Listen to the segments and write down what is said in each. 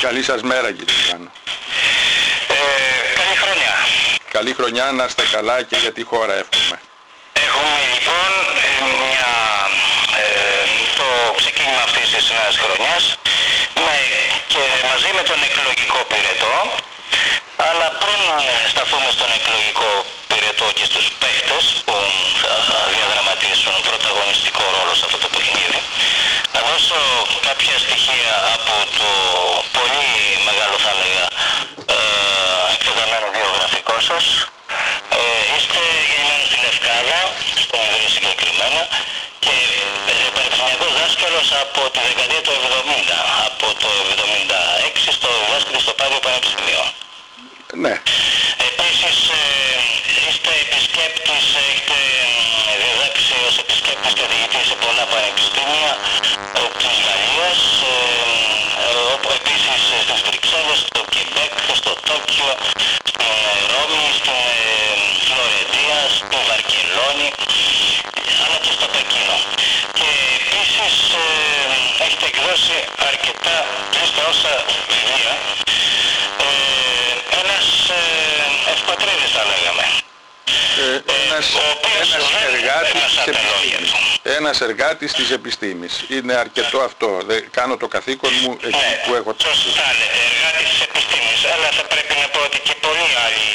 Καλή σας μέρα κύριε Ιωάννου. Ε, καλή χρονιά. Καλή χρονιά να είστε καλά και για τη χώρα εύχομαι. Έχουμε λοιπόν ε, μια, ε, το ξεκίνημα αυτής της νέας χρονιάς με, και μαζί με τον εκλογικό πυρετό αλλά πριν σταθούμε στον εκλογικό πυρετό και στους παίχτες που θα διαδραματίσουν πρωταγωνιστικό ρόλο σε αυτό το παιχνίδι να δώσω κάποια στοιχεία από το πολύ μεγάλο θα έλεγα ε, εκτεταμένο βιογραφικό σας. Ε, είστε γεννημένοι στην Ευκάδα, στον Ιδρύο συγκεκριμένα και ε, πανεπιστημιακός δάσκαλος από τη δεκαετία του 70, από το 76 στο δάσκαλο στο Πάδιο Πανεπιστημίο. Ναι. Επίσης ε, είστε επισκέπτης, έχετε ε, διδάξει ως επισκέπτης και διηγητής σε πολλά πανεπιστήμια ε, της Γαλλίας, ε, ε, όπου επίσης ε, στις Βρυξέλλες, στο Κιμπέκ, στο Τόκιο, στην ε, Ρώμη, στην ε, Φλωρεντία, στη Βαρκελόνη, αλλά και στο Πεκίνο. Και επίσης ε, έχετε εκδώσει αρκετά τρεις τα όσα βιβλία, ε, ένας ε, ευπατρίδης θα λέγαμε. Ε, ένας, ο οποίος ένας δεν εργάτης της έπαιρνε στα λόγια επιστήμης. του. Ένας εργάτης της επιστήμης. Είναι αρκετό αυτό. Δεν κάνω το καθήκον μου εκεί που έχω Ναι, Σωστά λέτε, εργάτης της επιστήμης, αλλά θα πρέπει να πω ότι και πολλοί άλλοι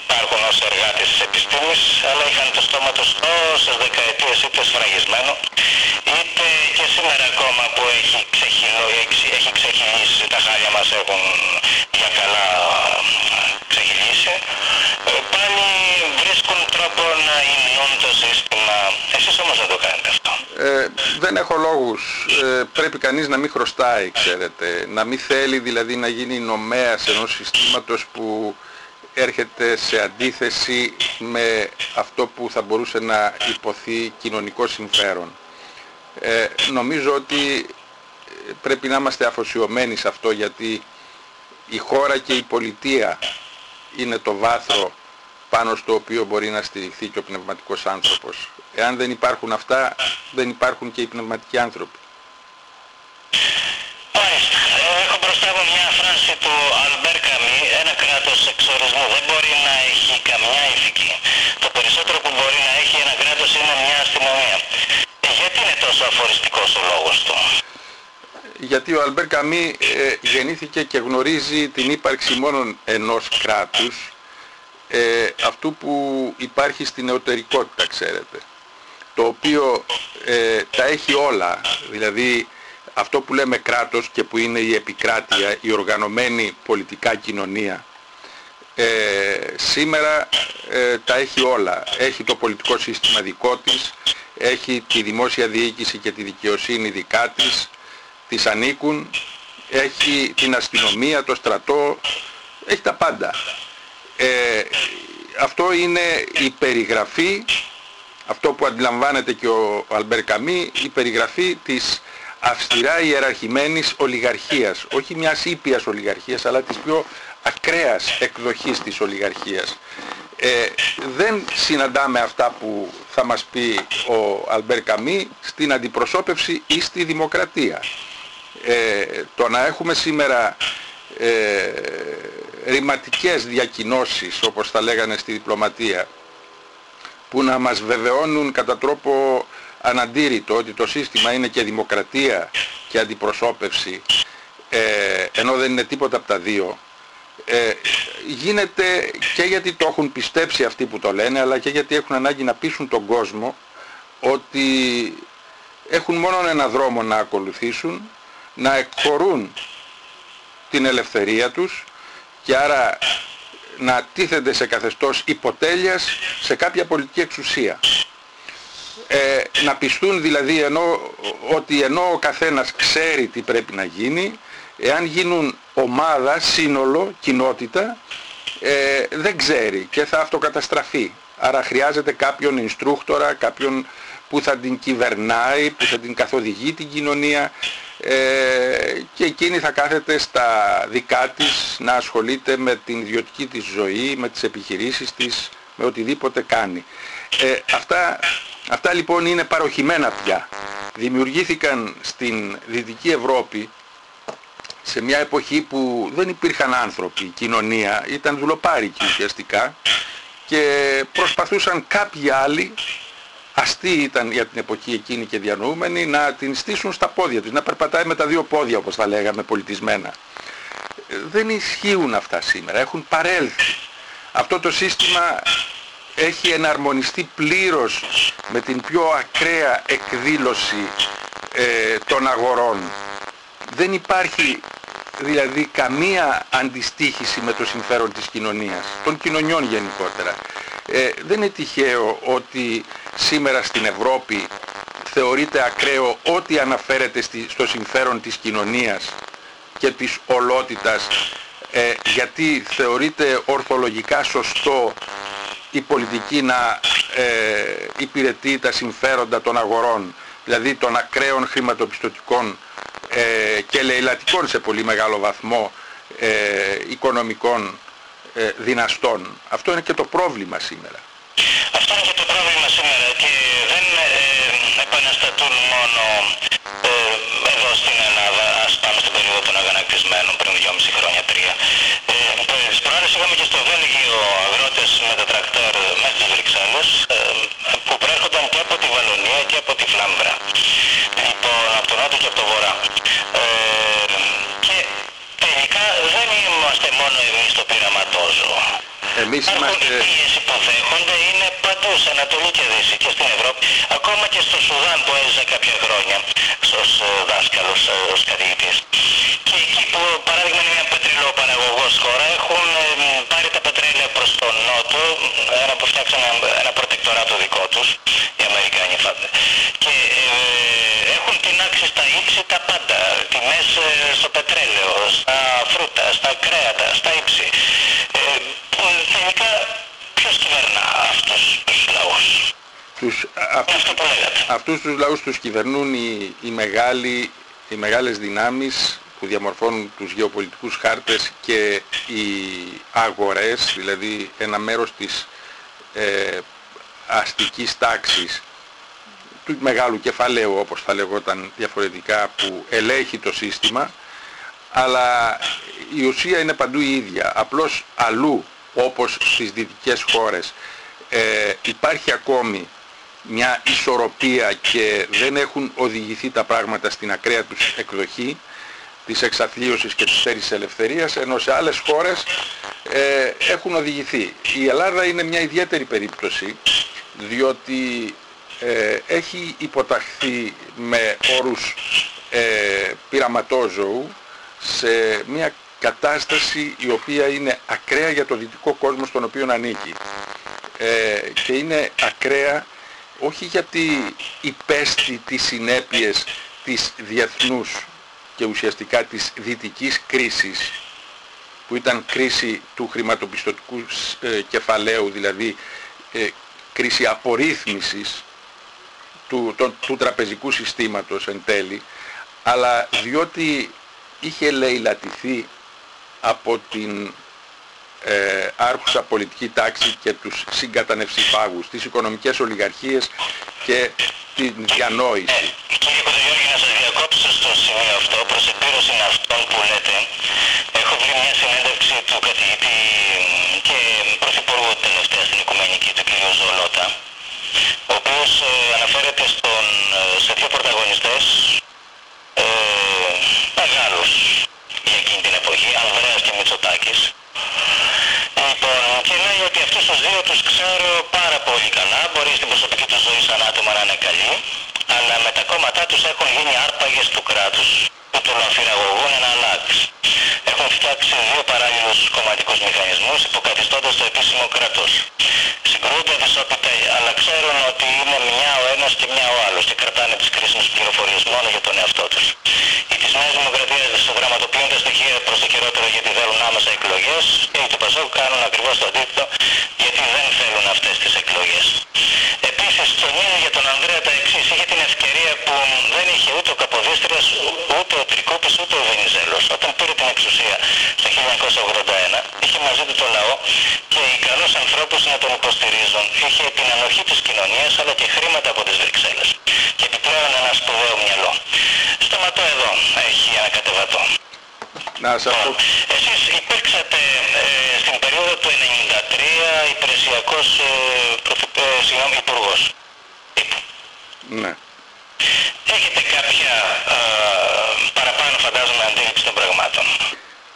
υπάρχουν ως εργάτες της επιστήμης, αλλά είχαν το στόμα τους τόσες δεκαετίες είτε σφραγισμένο, είτε και σήμερα ακόμα που έχει, ξεχυλώ, έχει, έχει ξεχυλήσει, τα χάλια μας έχουν για καλά ξεχυλήσει, ε, πάλι βρίσκουν τρόπο να υμνούν το σύστημα. Εσείς όμως δεν το κάνετε αυτό. Ε, δεν έχω λόγους. Ε, πρέπει κανείς να μην χρωστάει, ξέρετε. Να μην θέλει δηλαδή να γίνει νομέας ενός συστήματος που έρχεται σε αντίθεση με αυτό που θα μπορούσε να υποθεί κοινωνικό συμφέρον. Ε, νομίζω ότι πρέπει να είμαστε αφοσιωμένοι σε αυτό γιατί η χώρα και η πολιτεία είναι το βάθρο πάνω στο οποίο μπορεί να στηριχθεί και ο πνευματικός άνθρωπος. Εάν δεν υπάρχουν αυτά, δεν υπάρχουν και οι πνευματικοί άνθρωποι. Μάλιστα. Έχω μπροστά μου μια φράση του Αλμπέρ Καμί, ένα κράτος εξορισμού δεν μπορεί να έχει καμιά ηθική. Το περισσότερο που μπορεί να έχει ένα κράτος είναι μια αστυνομία. Ε, γιατί είναι τόσο αφοριστικός ο λόγος του; Γιατί ο Αλμπέρ Καμί ε, γεννήθηκε και γνωρίζει την ύπαρξη μόνο ενός κράτους, ε, αυτού που υπάρχει στην εωτερικότητα, ξέρετε, το οποίο ε, τα έχει όλα, δηλαδή αυτό που λέμε κράτος και που είναι η επικράτεια, η οργανωμένη πολιτικά κοινωνία, ε, σήμερα ε, τα έχει όλα. Έχει το πολιτικό σύστημα δικό της, έχει τη δημόσια διοίκηση και τη δικαιοσύνη δικά της, της ανήκουν, έχει την αστυνομία, το στρατό, έχει τα πάντα. Ε, αυτό είναι η περιγραφή, αυτό που αντιλαμβάνεται και ο Αλμπέρ Καμί, η περιγραφή της αυστηρά ιεραρχημένης ολιγαρχίας, όχι μιας ήπιας ολιγαρχίας, αλλά της πιο ακραίας εκδοχής της ολιγαρχίας. Ε, δεν συναντάμε αυτά που θα μας πει ο Αλμπέρ Καμί στην αντιπροσώπευση ή στη δημοκρατία. Ε, το να έχουμε σήμερα ε, ρηματικές διακοινώσεις, όπως τα λέγανε στη διπλωματία, που να μας βεβαιώνουν κατά τρόπο αναντήρητο ότι το σύστημα είναι και δημοκρατία και αντιπροσώπευση, ε, ενώ δεν είναι τίποτα από τα δύο, ε, γίνεται και γιατί το έχουν πιστέψει αυτοί που το λένε, αλλά και γιατί έχουν ανάγκη να πείσουν τον κόσμο ότι έχουν μόνο ένα δρόμο να ακολουθήσουν, να εκχωρούν την ελευθερία τους και άρα να τίθενται σε καθεστώς υποτέλειας σε κάποια πολιτική εξουσία. Ε, να πιστούν δηλαδή ενώ, ότι ενώ ο καθένας ξέρει τι πρέπει να γίνει, εάν γίνουν ομάδα, σύνολο, κοινότητα, ε, δεν ξέρει και θα αυτοκαταστραφεί. Άρα χρειάζεται κάποιον instructora, κάποιον που θα την κυβερνάει, που θα την καθοδηγεί την κοινωνία ε, και εκείνη θα κάθεται στα δικά της να ασχολείται με την ιδιωτική της ζωή, με τις επιχειρήσεις της, με οτιδήποτε κάνει. Ε, αυτά, αυτά λοιπόν είναι παροχημένα πια. Δημιουργήθηκαν στην Δυτική Ευρώπη σε μια εποχή που δεν υπήρχαν άνθρωποι, η κοινωνία ήταν δουλοπάρικη ουσιαστικά και προσπαθούσαν κάποιοι άλλοι, αστεί ήταν για την εποχή εκείνη και διανοούμενοι, να την στήσουν στα πόδια της, να περπατάει με τα δύο πόδια όπως θα λέγαμε πολιτισμένα. Δεν ισχύουν αυτά σήμερα, έχουν παρέλθει. Αυτό το σύστημα έχει εναρμονιστεί πλήρως με την πιο ακραία εκδήλωση ε, των αγορών. Δεν υπάρχει δηλαδή καμία αντιστήχηση με το συμφέρον της κοινωνίας, των κοινωνιών γενικότερα. Ε, δεν είναι τυχαίο ότι σήμερα στην Ευρώπη θεωρείται ακραίο ό,τι αναφέρεται στη, στο συμφέρον της κοινωνίας και της ολότητας ε, γιατί θεωρείται ορθολογικά σωστό η πολιτική να ε, υπηρετεί τα συμφέροντα των αγορών, δηλαδή των ακραίων χρηματοπιστωτικών ε, και λαιλατικών σε πολύ μεγάλο βαθμό ε, οικονομικών ε, δυναστών. Αυτό είναι και το πρόβλημα σήμερα. Αυτό είναι και το πρόβλημα σήμερα και δεν επαναστατούν μόνο εδώ στην Ελλάδα, ας πάμε στην περίοδο των αγανακτισμένων πριν 2,5 χρόνια, 3. Ε, τις προάλλες είχαμε και στο Βέλγιο αγρότες με τα τρακτέρ μέσα στις Βρυξέλλες που προέρχονταν και από τη Βαλονία και από τη Φλάμβρα. Λοιπόν, από τον Νότο και από τον Βορρά. και τελικά δεν είμαστε μόνο εμείς στο πειραματόζω. Εμείς είμαστε... Οι πίεση που δέχονται είναι παντού, σε Ανατολή και Δύση και στην Ευρώπη. Ακόμα και στο Σουδάν που έζησα κάποια χρόνια ως ε, δάσκαλος, ε, ως καθηγητής. Και εκεί που παράδειγμα είναι μια πετρελαιοπαραγωγός χώρα έχουν ε, πάρει τα πετρέλαια προς τον Νότο, ένα που φτιάξαν ένα, ένα προτεκτοράτο δικό τους, οι Αμερικάνοι φάτε. Και ε, έχουν τεινάξει στα ύψη τα πάντα, τιμές ε, στο πετρέλαιο, στα φρούτα, στα κρέατα, στα ύψη. Ε, τελικά ποιος κυβερνά; Αυτούς τους λαούς. Τους, αυτούς, Αυτό που λέγατε. αυτούς τους λαούς τους κυβερνούν οι, οι, μεγάλοι, οι μεγάλες δυνάμεις που διαμορφώνουν τους γεωπολιτικούς χάρτες και οι αγορές, δηλαδή ένα μέρος της ε, αστικής τάξης του μεγάλου κεφαλαίου όπως θα λεγόταν διαφορετικά που ελέγχει το σύστημα αλλά η ουσία είναι παντού η ίδια. Απλώς αλλού όπως στις δυτικές χώρες ε, υπάρχει ακόμη μια ισορροπία και δεν έχουν οδηγηθεί τα πράγματα στην ακραία τους εκδοχή της εξαθλίωσης και της θέρης ελευθερίας ενώ σε άλλες χώρες ε, έχουν οδηγηθεί. Η Ελλάδα είναι μια ιδιαίτερη περίπτωση διότι ε, έχει υποταχθεί με όρους ε, πειραματόζωου σε μια κατάσταση η οποία είναι ακραία για το δυτικό κόσμο στον οποίο ανήκει. Ε, και είναι ακραία όχι γιατί υπέστη τις συνέπειες της διεθνούς και ουσιαστικά της δυτικής κρίσης που ήταν κρίση του χρηματοπιστωτικού ε, κεφαλαίου, δηλαδή ε, κρίση απορρίθμισης του, του τραπεζικού συστήματος εν τέλει, αλλά διότι είχε λαιλατηθεί από την ε, άρχουσα πολιτική τάξη και τους συγκατανευσιφάγους, τις οικονομικές ολιγαρχίες και την διανόηση. Ε, κύριε Κοντογιώργη, να σας διακόψω στο σημείο αυτό, προς επίρρωση αυτών που λέτε. Έχω βρει μια συνέντευξη του καθηγητή και πρωθυπουργού τελευταίας στην Οικουμενική, του κ. Ζολότα, ο οποίος ε, αναφέρεται στον, ε, σε δύο πρωταγωνιστές ε, μεγάλους για εκείνη την εποχή, Ανδρέας και Μητσοτάκης. Λοιπόν, και λέει ότι αυτούς τους δύο τους ξέρω πάρα πολύ καλά, μπορεί στην προσωπική τους ζωή σαν άτομα να είναι καλοί, αλλά με τα κόμματά τους έχουν γίνει άρπαγες του κράτους που τον αφηραγωγούν ένα λάξ. Έχουν φτιάξει δύο παράλληλους κομματικούς μηχανισμούς υποκαθιστώντας το επίσημο κράτος. Συγκρούνται δυσόπιτα, αλλά ξέρουν ότι είναι μια ο ένας και μια ο άλλος και κρατάνε τις κρίσιμες πληροφορίες μόνο για τον εαυτό τους. Οι της Νέας Δημοκρατίας γραμματοποιούν τα στοιχεία προς το χειρότερο γιατί θέλουν άμεσα εκλογές και οι του Πασόκ κάνουν ακριβώς το αντίθετο γιατί δεν θέλουν αυτές τις εκλογές. Επίσης τονίζει για τον Ανδρέα τα εξής. Είχε την ευκαιρία που δεν είχε ούτε ο Καποδίστριας, ούτε ο Τρικόπης, ούτε ο Βενιζέλος. Όταν πήρε την εξουσία το 1981, είχε μαζί του το λαό και οι καλούς ανθρώπους να τον υποστηρίζουν. Είχε την ανοχή της κοινωνίας αλλά και χρήματα από τις Βρυξέλλες. Και επιπλέον ένα σπουδαίο μυαλό. Σταματώ εδώ. Έχει ένα κατεβατό. Να σας πω. Εσείς υπήρξατε ε, στην περίοδο του 1993 υπηρεσιακός ε, πρωθυ- ε, συγγνώμη, υπουργός. Ναι. Έχετε κάποια ε, παραπάνω φαντάζομαι αντίληψη των πραγμάτων.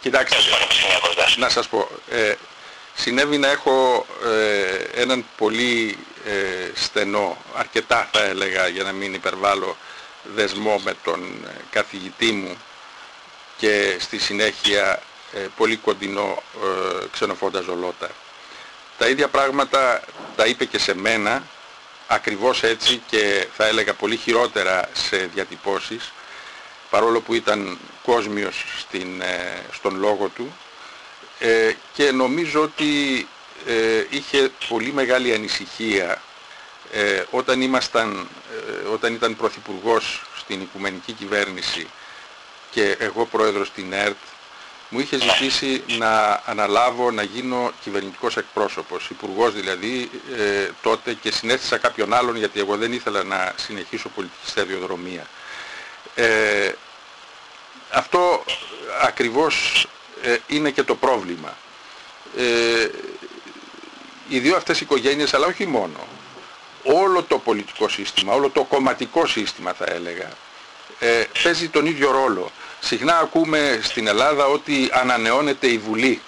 Κοιτάξτε, Ως πανεπιστημιακός δάσκαλος. να σας πω. Ε, συνέβη να έχω ε, έναν πολύ ε, στενό, αρκετά θα έλεγα για να μην υπερβάλλω, δεσμό με τον ε, καθηγητή μου και στη συνέχεια ε, πολύ κοντινό ε, ξενοφόντα Ζολότα. Τα ίδια πράγματα τα είπε και σε μένα, ακριβώς έτσι και θα έλεγα πολύ χειρότερα σε διατυπώσεις, παρόλο που ήταν κόσμιος στην, ε, στον λόγο του ε, και νομίζω ότι ε, είχε πολύ μεγάλη ανησυχία ε, όταν, ήμασταν, ε, όταν ήταν πρωθυπουργός στην Οικουμενική Κυβέρνηση και εγώ πρόεδρος στην ΕΡΤ μου είχε ζητήσει να αναλάβω να γίνω κυβερνητικός εκπρόσωπος, υπουργός δηλαδή ε, τότε και συνέστησα κάποιον άλλον γιατί εγώ δεν ήθελα να συνεχίσω πολιτική σταδιοδρομία. Ε, αυτό ακριβώς ε, είναι και το πρόβλημα. Ε, οι δύο αυτές οικογένειες, αλλά όχι μόνο, όλο το πολιτικό σύστημα, όλο το κομματικό σύστημα θα έλεγα, ε, παίζει τον ίδιο ρόλο. Συχνά ακούμε στην Ελλάδα ότι ανανεώνεται η Βουλή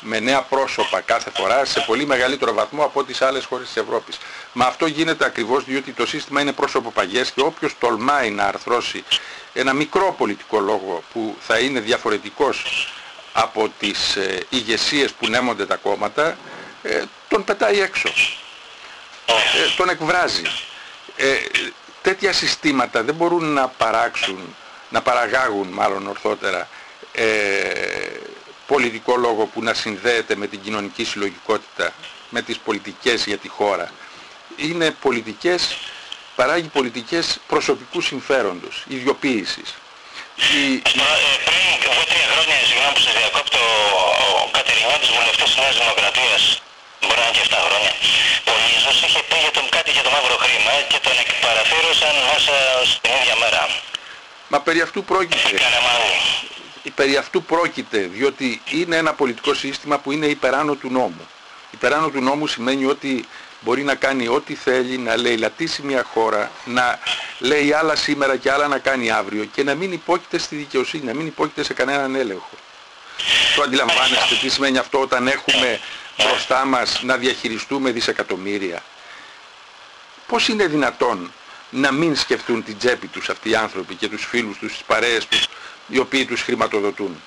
με νέα πρόσωπα κάθε φορά σε πολύ μεγαλύτερο βαθμό από τις άλλες χώρες της Ευρώπης. Μα αυτό γίνεται ακριβώς διότι το σύστημα είναι πρόσωπο παγιές και όποιος τολμάει να αρθρώσει ένα μικρό πολιτικό λόγο που θα είναι διαφορετικός από τις ε, ηγεσίες που νέμονται τα κόμματα, ε, τον πετάει έξω. Ε, τον εκβράζει. Ε, τέτοια συστήματα δεν μπορούν να παράξουν, να παραγάγουν μάλλον ορθότερα, ε, πολιτικό λόγο που να συνδέεται με την κοινωνική συλλογικότητα, με τις πολιτικές για τη χώρα. Είναι πολιτικές, παράγει πολιτικές προσωπικού συμφέροντος, ιδιοποίησης. Η, Μα, ε, πριν δύο-τρία χρόνια, συγγνώμη που σας διακόπτω, ο Κατερινιώτης βουλευτής της Νέας Δημοκρατίας, μπορεί να είναι και 7 χρόνια, ο Λίζος είχε πει για τον, κάτι για το μαύρο χρήμα και τον εκπαραθύρωσαν μέσα στην ίδια μέρα. μα περί αυτού πρόκειται. Έκανε μάλλον. περί αυτού πρόκειται, διότι είναι ένα πολιτικό σύστημα που είναι υπεράνω του νόμου. Υπεράνω του νόμου σημαίνει ότι μπορεί να κάνει ό,τι θέλει, να λέει λατήσει μια χώρα, να λέει άλλα σήμερα και άλλα να κάνει αύριο και να μην υπόκειται στη δικαιοσύνη, να μην υπόκειται σε κανέναν έλεγχο. Το αντιλαμβάνεστε τι σημαίνει αυτό όταν έχουμε μπροστά μας να διαχειριστούμε δισεκατομμύρια. Πώς είναι δυνατόν να μην σκεφτούν την τσέπη τους αυτοί οι άνθρωποι και τους φίλους τους, τις παρέες τους, οι οποίοι τους χρηματοδοτούν;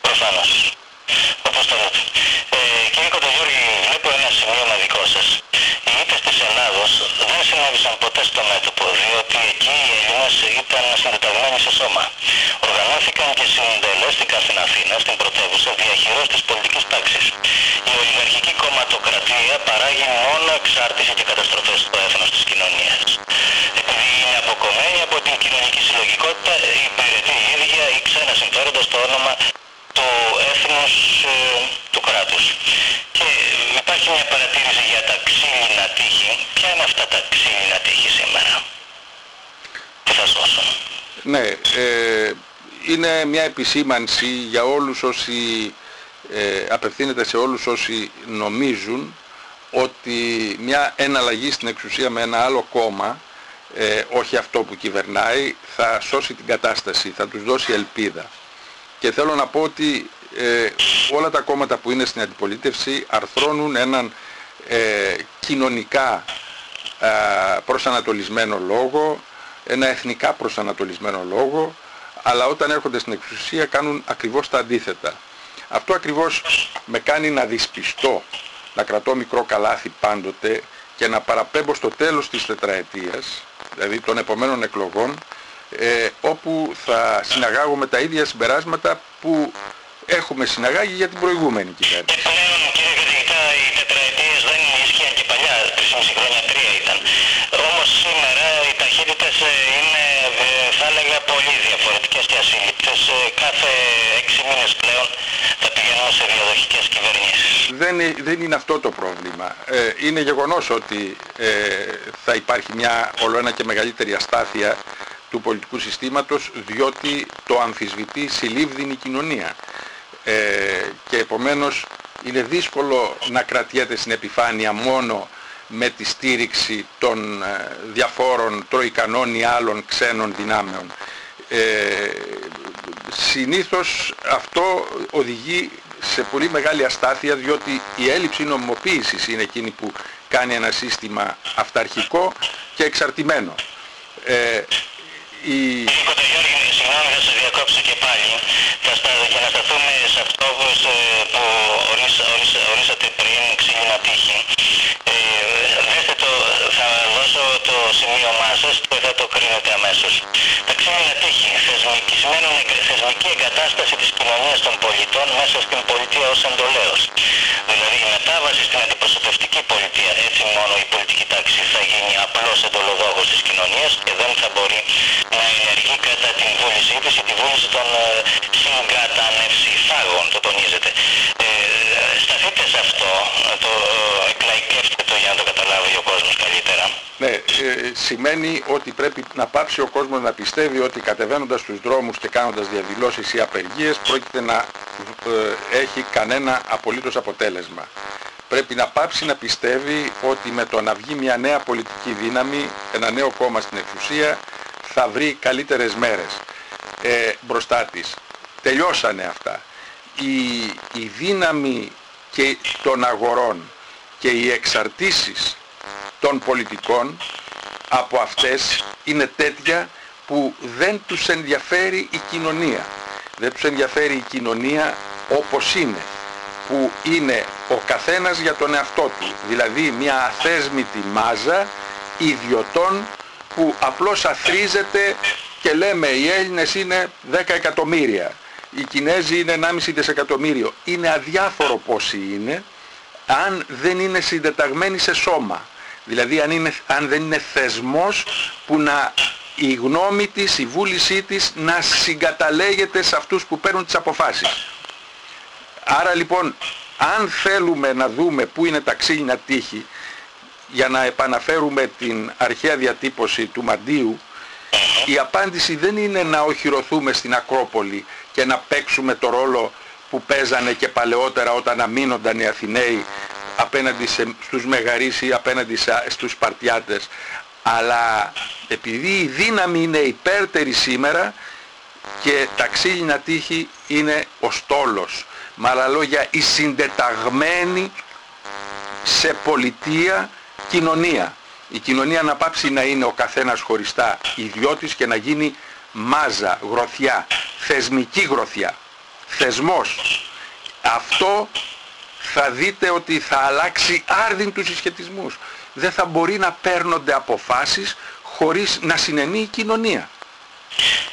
Προφανώς. Όπως το λέτε. Ε, κύριε Κοντογιώργη, βλέπω ένα σημείωμα δικό σας. Οι ήττες της Ελλάδος δεν συνέβησαν ποτέ στο μέτωπο, διότι εκεί οι Έλληνες ήταν συντεταγμένοι σε σώμα. Οργανώθηκαν και συντελέστηκαν στην Αθήνα, στην πρωτεύουσα, διαχειρός της πολιτικής τάξης. Η ολιγαρχική κομματοκρατία παράγει μόνο εξάρτηση και καταστροφές στο έθνος της κοινωνίας. Επειδή είναι αποκομμένη από την κοινωνική συλλογικότητα, υπηρετεί η ίδια ή ξένα συμφέροντα στο όνομα του έθνους ε, του κράτους. Και υπάρχει μια παρατήρηση για τα ξύλινα τείχη. Ποια είναι αυτά τα ξύλινα τείχη σήμερα που θα σώσουν. Ναι, ε, είναι μια επισήμανση για όλους όσοι ε, απευθύνεται σε όλους όσοι νομίζουν ότι μια εναλλαγή στην εξουσία με ένα άλλο κόμμα, ε, όχι αυτό που κυβερνάει, θα σώσει την κατάσταση, θα τους δώσει ελπίδα. Και θέλω να πω ότι ε, όλα τα κόμματα που είναι στην αντιπολίτευση αρθρώνουν έναν ε, κοινωνικά α, προσανατολισμένο λόγο, ένα εθνικά προσανατολισμένο λόγο, αλλά όταν έρχονται στην εξουσία κάνουν ακριβώς τα αντίθετα. Αυτό ακριβώς με κάνει να δυσπιστώ, να κρατώ μικρό καλάθι πάντοτε και να παραπέμπω στο τέλος της τετραετίας, δηλαδή των επομένων εκλογών, ε, όπου θα συναγάγουμε τα ίδια συμπεράσματα που έχουμε συναγάγει για την προηγούμενη κυβέρνηση. Και πλέον κύριε καθηγητά οι τετραετίες δεν ισχύαν και παλιά, 3,5 χρόνια, 3 ήταν. Όμως σήμερα οι ταχύτητες ε, είναι ε, θα έλεγα πολύ διαφορετικές και ασύλληπτες. Ε, Κάθε 6 μήνες πλέον θα πηγαίνουμε σε διαδοχικές κυβερνήσεις. Δεν, είναι- δεν είναι αυτό το πρόβλημα. Ε, είναι γεγονός ότι ε, θα υπάρχει μια ολοένα και μεγαλύτερη αστάθεια του πολιτικού συστήματος διότι το αμφισβητεί συλλήβδινη κοινωνία. Ε, και επομένως είναι δύσκολο να κρατιέται στην επιφάνεια μόνο με τη στήριξη των ε, διαφόρων τροικανών ή άλλων ξένων δυνάμεων. Ε, συνήθως αυτό οδηγεί σε πολύ μεγάλη αστάθεια διότι η έλλειψη νομιμοποίησης είναι εκείνη που κάνει ένα σύστημα αυταρχικό και εξαρτημένο. Ε, η... Συγγνώμη θα σας διακόψω και πάλι. Θα στα, για να σταθούμε σε αυτό που, που ορίσα, ορίσα, ορίσατε πριν, ξύλινα τύχη. Ε, δέστε το, θα δώσω το σημείο μάσας και θα το κρίνετε αμέσως. Τα ξύλινα τύχη, θεσμική, σημαίνουν θεσμική εγκατάσταση της κοινωνίας των πολιτών μέσα στην πολιτεία ως εντολέως. Δηλαδή η μετάβαση στην αντιπροσωπευτική πολιτεία, έτσι μόνο η πολιτική τάξη θα γίνει απλώς εντολοδόγος της κοινωνίας και δεν θα μπορεί να ενεργεί κατά την βούλησή της ή τη βούληση των ε, συγκατανευσιφάγων, το τονίζεται. Ε, σταθείτε σε αυτό, το εκλαϊκεύστε το για να το καταλάβει ο κόσμος καλύτερα. Ναι, ε, σημαίνει ότι πρέπει να πάψει ο κόσμος να πιστεύει ότι κατεβαίνοντας στους δρόμους και κάνοντας διαδηλώσεις ή απεργίες πρόκειται να ε, έχει κανένα απολύτως αποτέλεσμα. Πρέπει να πάψει να πιστεύει ότι με το να βγει μια νέα πολιτική δύναμη, ένα νέο κόμμα στην εξουσία, θα βρει καλύτερες μέρες ε, μπροστά της. Τελειώσανε αυτά. Η, η δύναμη και των αγορών και οι εξαρτήσεις των πολιτικών από αυτές είναι τέτοια που δεν τους ενδιαφέρει η κοινωνία. Δεν τους ενδιαφέρει η κοινωνία όπως είναι, που είναι ο καθένας για τον εαυτό του. Δηλαδή μια αθέσμητη μάζα ιδιωτών που απλώς αθρίζεται και λέμε οι Έλληνες είναι 10 εκατομμύρια, οι Κινέζοι είναι 1,5 δισεκατομμύριο. Είναι αδιάφορο πόσοι είναι, αν δεν είναι συντεταγμένοι σε σώμα. Δηλαδή αν, είναι, αν δεν είναι θεσμός που να η γνώμη της, η βούλησή της να συγκαταλέγεται σε αυτούς που παίρνουν τις αποφάσεις. Άρα λοιπόν αν θέλουμε να δούμε πού είναι τα ξύλινα τείχη για να επαναφέρουμε την αρχαία διατύπωση του Μαντίου η απάντηση δεν είναι να οχυρωθούμε στην Ακρόπολη και να παίξουμε το ρόλο που παίζανε και παλαιότερα όταν αμήνονταν οι Αθηναίοι απέναντι σε, στους Μεγαρίς ή απέναντι σε, στους Σπαρτιάτες. Αλλά επειδή η δύναμη είναι υπέρτερη σήμερα και τα ξύλινα τείχη είναι ο στόλος. Με άλλα λόγια η συντεταγμένη σε πολιτεία κοινωνία. Η κοινωνία να πάψει να είναι ο καθένας χωριστά ιδιώτης και να γίνει μάζα, γροθιά, θεσμική γροθιά, θεσμός. Αυτό θα δείτε ότι θα αλλάξει άρδιν τους συσχετισμούς. Δεν θα μπορεί να παίρνονται αποφάσεις χωρίς να συνενεί η κοινωνία.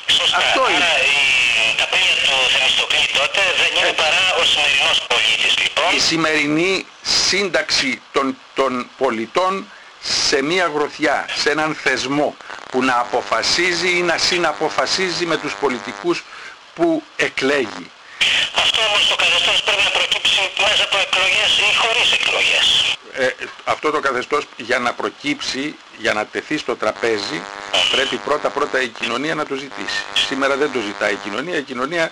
Σωστά. Αυτό είναι. Άρα η ταπέλια του Θεμιστοκλή τότε δεν είναι παρά ο σημερινός πολίτης λοιπόν. Η σημερινή σύνταξη των, των πολιτών σε μία γροθιά, σε έναν θεσμό που να αποφασίζει ή να συναποφασίζει με τους πολιτικούς που εκλέγει. Αυτό όμως το καθεστώς πρέπει να προκύψει μέσα από εκλογές ή χωρίς εκλογές. Ε, αυτό το καθεστώς για να προκύψει, για να τεθεί στο τραπέζι, πρέπει πρώτα πρώτα η κοινωνία να το ζητήσει. Σήμερα δεν το ζητάει η κοινωνία, η κοινωνία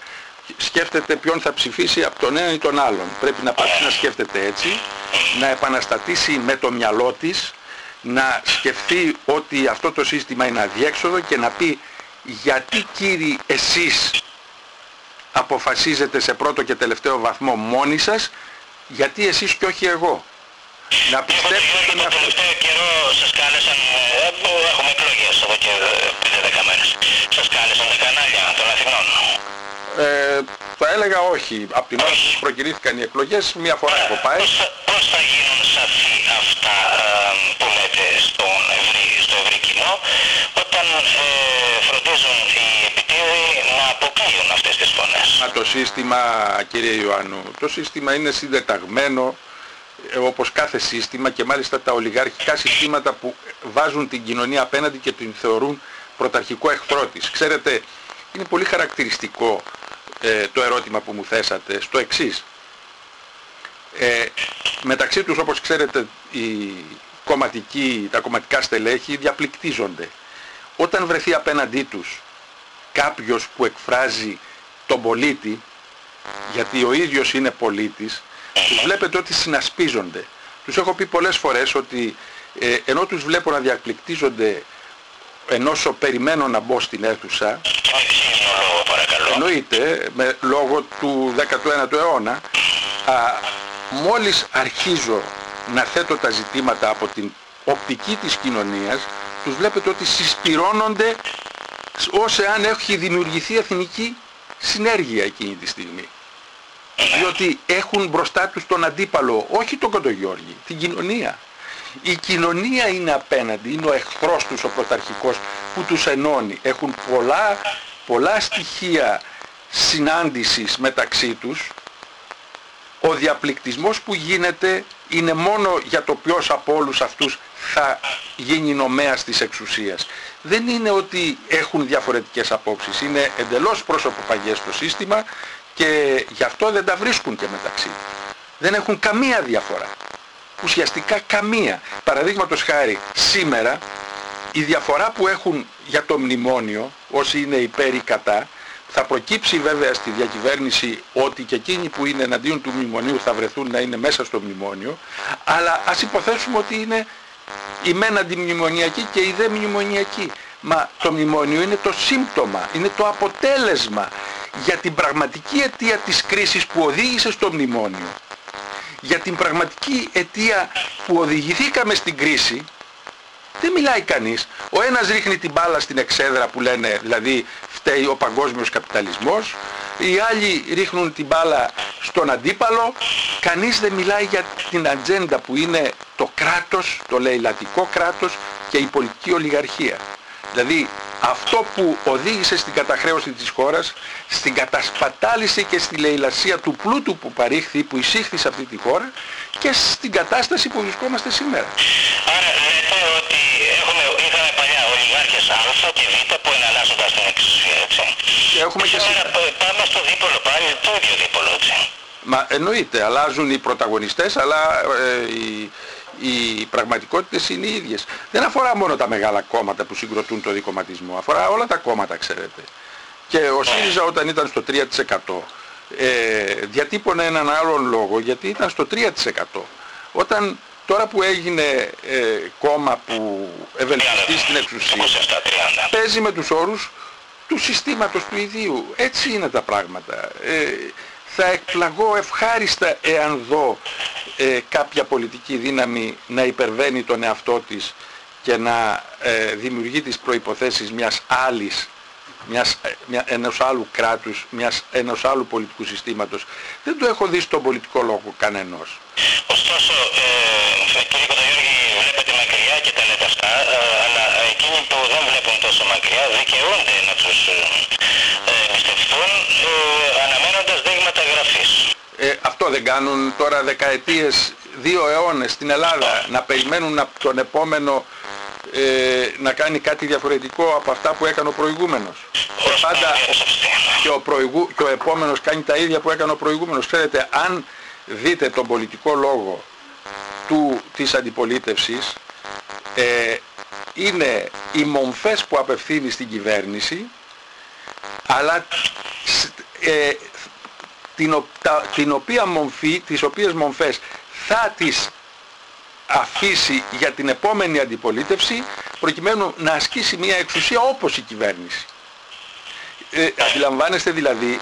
σκέφτεται ποιον θα ψηφίσει από τον ένα ή τον άλλον. Πρέπει να πάψει να σκέφτεται έτσι, να επαναστατήσει με το μυαλό της να σκεφτεί ότι αυτό το σύστημα είναι αδιέξοδο και να πει γιατί κύριοι εσείς αποφασίζετε σε πρώτο και τελευταίο βαθμό μόνοι σας, γιατί εσείς και όχι εγώ. Να πιστέψετε τον εαυτό. Το τελευταίο καιρό σας κάλεσαν, ε, έχουμε εκλογές εδώ και 5-10 μέρες, σας κάλεσαν τα κανάλια των Αθηνών. Ε, θα έλεγα όχι. Από την ώρα που προκυρήθηκαν οι εκλογές, μία φορά έχω πάει. Πώς θα, πώς θα γίνουν σαφή αυτά ε, που λέτε στον ευρύ, στο ευρύ κοινό, όταν ε, φροντίζουν οι επιτήροι να αποκλείουν αυτές τις φωνές. Μα το σύστημα, κύριε Ιωάννου, το σύστημα είναι συντεταγμένο ε, όπως κάθε σύστημα και μάλιστα τα ολιγαρχικά συστήματα που βάζουν την κοινωνία απέναντι και την θεωρούν πρωταρχικό εχθρό της. Ξέρετε, είναι πολύ χαρακτηριστικό ε, το ερώτημα που μου θέσατε στο εξής. Ε, μεταξύ τους όπως ξέρετε οι κομματικοί, τα κομματικά στελέχη διαπληκτίζονται. όταν βρεθεί απέναντί τους κάποιος που εκφράζει τον πολίτη, γιατί ο ίδιος είναι πολίτης, τους βλέπετε ότι συνασπίζονται. Τους έχω πει πολλές φορές ότι ε, ενώ τους βλέπω να διακληκτίζονται ενώ περιμένω να μπω στην αίθουσα, εννοείται, με λόγω του 19ου αιώνα, α, μόλις αρχίζω να θέτω τα ζητήματα από την οπτική της κοινωνίας, τους βλέπετε ότι συσπυρώνονται ως εάν έχει δημιουργηθεί εθνική συνέργεια εκείνη τη στιγμή. Διότι έχουν μπροστά τους τον αντίπαλο, όχι τον Κοντογιώργη, την κοινωνία. Η κοινωνία είναι απέναντι, είναι ο εχθρός τους ο πρωταρχικός που τους ενώνει. Έχουν πολλά, πολλά στοιχεία συνάντησης μεταξύ τους. Ο διαπληκτισμός που γίνεται είναι μόνο για το ποιος από όλους αυτούς θα γίνει νομέας της εξουσίας. Δεν είναι ότι έχουν διαφορετικές απόψεις, είναι εντελώς πρόσωποπαγές το σύστημα και γι' αυτό δεν τα βρίσκουν και μεταξύ. Δεν έχουν καμία διαφορά. Ουσιαστικά καμία. Παραδείγματος χάρη σήμερα η διαφορά που έχουν για το μνημόνιο όσοι είναι υπέρ ή κατά θα προκύψει βέβαια στη διακυβέρνηση ότι και εκείνοι που είναι εναντίον του μνημονίου θα βρεθούν να είναι μέσα στο μνημόνιο αλλά ας υποθέσουμε ότι είναι η μεν αντιμνημονιακή και η δε μνημονιακή. Μα το μνημόνιο είναι το σύμπτωμα, είναι το αποτέλεσμα για την πραγματική αιτία της κρίσης που οδήγησε στο μνημόνιο. Για την πραγματική αιτία που οδηγηθήκαμε στην κρίση δεν μιλάει κανείς. Ο ένας ρίχνει την μπάλα στην εξέδρα που λένε, δηλαδή φταίει ο παγκόσμιος καπιταλισμός, οι άλλοι ρίχνουν την μπάλα στον αντίπαλο, κανείς δεν μιλάει για την ατζέντα που είναι το κράτος, το λαιλατικό κράτος και η πολιτική ολιγαρχία. Δηλαδή αυτό που οδήγησε στην καταχρέωση της χώρας, στην κατασπατάληση και στη λαιλασία του πλούτου που παρήχθη, που εισήχθη σε αυτή τη χώρα και στην κατάσταση που βρισκόμαστε σήμερα. Άρα λέτε ότι έχουμε, είχαμε παλιά ολιγάρχες Α και Β που εναλλάσσονταν στην εξουσία, έτσι. Και έχουμε και σήμερα πάμε στο δίπολο πάλι, το ίδιο δίπολο, έτσι. Μα εννοείται, αλλάζουν οι πρωταγωνιστές, αλλά ε, οι, οι πραγματικότητες είναι οι ίδιες. Δεν αφορά μόνο τα μεγάλα κόμματα που συγκροτούν το δικοματισμό, αφορά όλα τα κόμματα ξέρετε. Και ο ΣΥΡΙΖΑ όταν ήταν στο 3% ε, διατύπωνε έναν άλλον λόγο γιατί ήταν στο 3%. Όταν τώρα που έγινε ε, κόμμα που ευελπιστεί στην εξουσία παίζει με τους όρους του συστήματος του ιδίου. Έτσι είναι τα πράγματα. Ε, θα εκπλαγώ ευχάριστα εάν δω ε, κάποια πολιτική δύναμη να υπερβαίνει τον εαυτό της και να ε, δημιουργεί τις προϋποθέσεις μιας άλλης, μιας, ε, μια, ενός άλλου κράτους, μιας, ενός άλλου πολιτικού συστήματος. Δεν το έχω δει στον πολιτικό λόγο κανενός. Ωστόσο, ε, κύριε Κονταγιώργη, βλέπετε μακριά και τα λέτε αυτά, ε, αλλά εκείνοι που δεν βλέπουν τόσο μακριά δικαιούνται να τους εμπιστευτούν ε, αναμένοντας δείγματα γραφής. Ε, αυτό δεν κάνουν τώρα δεκαετίες, δύο αιώνες στην Ελλάδα να περιμένουν από τον επόμενο ε, να κάνει κάτι διαφορετικό από αυτά που έκανε ο προηγούμενος. Και πάντα και ο, προηγού, και ο επόμενος κάνει τα ίδια που έκανε ο προηγούμενος. Ξέρετε, αν δείτε τον πολιτικό λόγο του, της αντιπολίτευσης, ε, είναι οι μομφές που απευθύνει στην κυβέρνηση, αλλά ε, την, την οποία μομφή, τις οποίες μομφές θα τις αφήσει για την επόμενη αντιπολίτευση προκειμένου να ασκήσει μια εξουσία όπως η κυβέρνηση. Ε, αντιλαμβάνεστε δηλαδή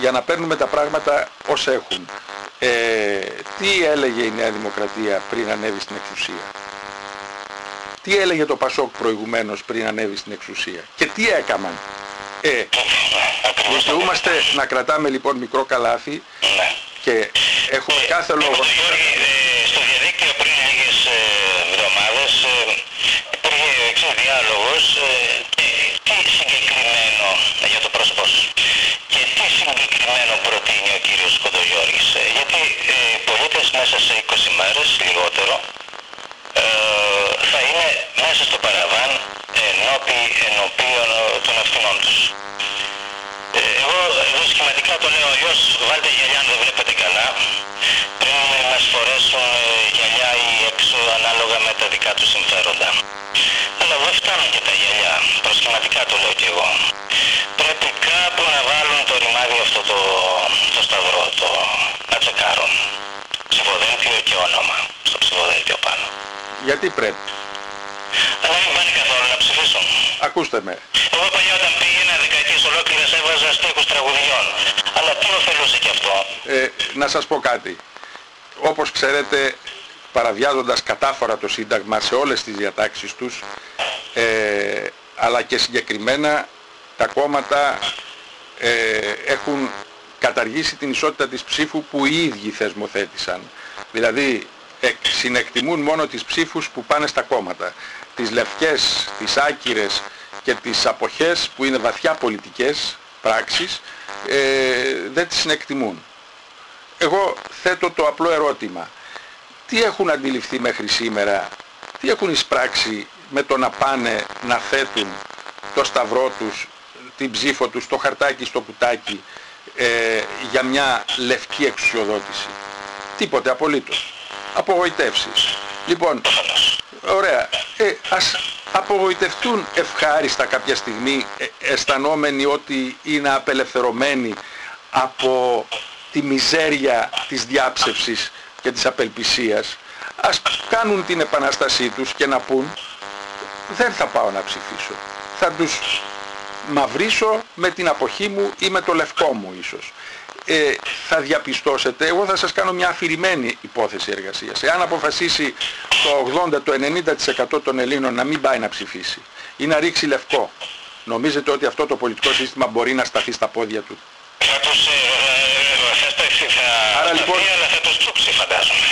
για να παίρνουμε τα πράγματα ως έχουν. Ε, τι έλεγε η Νέα Δημοκρατία πριν ανέβει στην εξουσία; Τι έλεγε το Πασόκ προηγουμένως πριν ανέβει στην εξουσία; Και τι έκαναν; Ε, Δικαιούμαστε να κρατάμε λοιπόν μικρό καλάθι και έχουμε κάθε λόγο. Στο διαδίκτυο πριν λίγες ε, εβδομάδες ε, υπήρχε ο εξής διάλογος ε, τι συγκεκριμένο για το πρόσωπό σας; και τι συγκεκριμένο προτείνει ο κύριος Κοντογιώργης γιατί οι πολίτες μέσα σε 20 μέρες λιγότερο θα είναι μέσα στο παραβάν ενώπιον των ευθυνών τους. Εγώ εδώ σχηματικά το λέω αλλιώς, βάλτε γυαλιά αν δεν βλέπετε καλά, πριν μας φορέσουν ε, γυαλιά ή έξω ανάλογα με τα δικά του συμφέροντα. Αλλά δεν φτάνουν και τα γυαλιά, προσχηματικά το λέω και εγώ. Πρέπει κάπου να βάλουν το ρημάδι αυτό το, το σταυρό, το να τσεκάρουν. Ψηφοδέλτιο και όνομα, στο ψηφοδέλτιο πάνω. Γιατί πρέπει; Αλλά μην πάνε καθόλου να ψηφίσουν. Ακούστε με. Εγώ παλιά όταν πήγαινα δεκαετίες ολόκληρες έβαζα στίχους τραγουδιών. Αλλά τι ωφελούσε και αυτό; Ε, να σας πω κάτι. Όπως ξέρετε, παραβιάζοντας κατάφορα το Σύνταγμα σε όλες τις διατάξεις τους, ε, αλλά και συγκεκριμένα τα κόμματα ε, έχουν καταργήσει την ισότητα της ψήφου που οι ίδιοι θεσμοθέτησαν. Δηλαδή, ε, συνεκτιμούν μόνο τις ψήφους που πάνε στα κόμματα. Τις λευκές, τις άκυρες και τις αποχές που είναι βαθιά πολιτικές πράξεις ε, δεν τις συνεκτιμούν. Εγώ θέτω το απλό ερώτημα. Τι έχουν αντιληφθεί μέχρι σήμερα, τι έχουν εισπράξει με το να πάνε να θέτουν το σταυρό τους, την ψήφο τους, το χαρτάκι στο κουτάκι ε, για μια λευκή εξουσιοδότηση. Τίποτε απολύτως. Απογοητεύσεις. Λοιπόν, ωραία. Ε, ας απογοητευτούν ευχάριστα κάποια στιγμή ε, αισθανόμενοι ότι είναι απελευθερωμένοι από τη μιζέρια της διάψευσης και της απελπισίας. Ας κάνουν την επανάστασή τους και να πούν δεν θα πάω να ψηφίσω. Θα τους μαυρίσω με την αποχή μου ή με το λευκό μου ίσως. Ε, θα διαπιστώσετε, εγώ θα σας κάνω μια αφηρημένη υπόθεση εργασίας. Εάν αποφασίσει το 80, το 90% των Ελλήνων να μην πάει να ψηφίσει ή να ρίξει λευκό, νομίζετε ότι αυτό το πολιτικό σύστημα μπορεί να σταθεί στα πόδια του; Άρα λοιπόν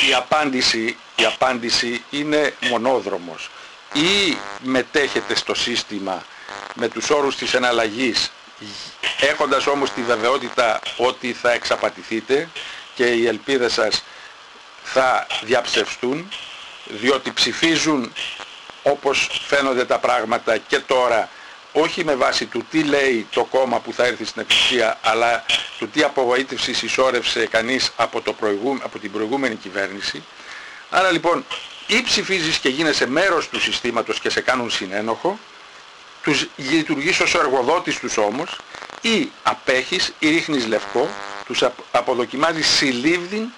η απάντηση, η απάντηση είναι μονόδρομος. Ή μετέχετε στο σύστημα με τους όρους της εναλλαγής έχοντας όμως τη βεβαιότητα ότι θα εξαπατηθείτε και οι ελπίδες σας θα διαψευστούν διότι ψηφίζουν όπως φαίνονται τα πράγματα και τώρα όχι με βάση του τι λέει το κόμμα που θα έρθει στην εξουσία αλλά του τι απογοήτευσης συσσόρευσε κανείς από, το από την προηγούμενη κυβέρνηση. Άρα λοιπόν ή ψηφίζεις και γίνεσαι μέρος του συστήματος και σε κάνουν συνένοχο τους λειτουργείς ως εργοδότης τους όμως ή απέχεις ή ρίχνεις λευκό, τους αποδοκιμάζεις συλλήβδιν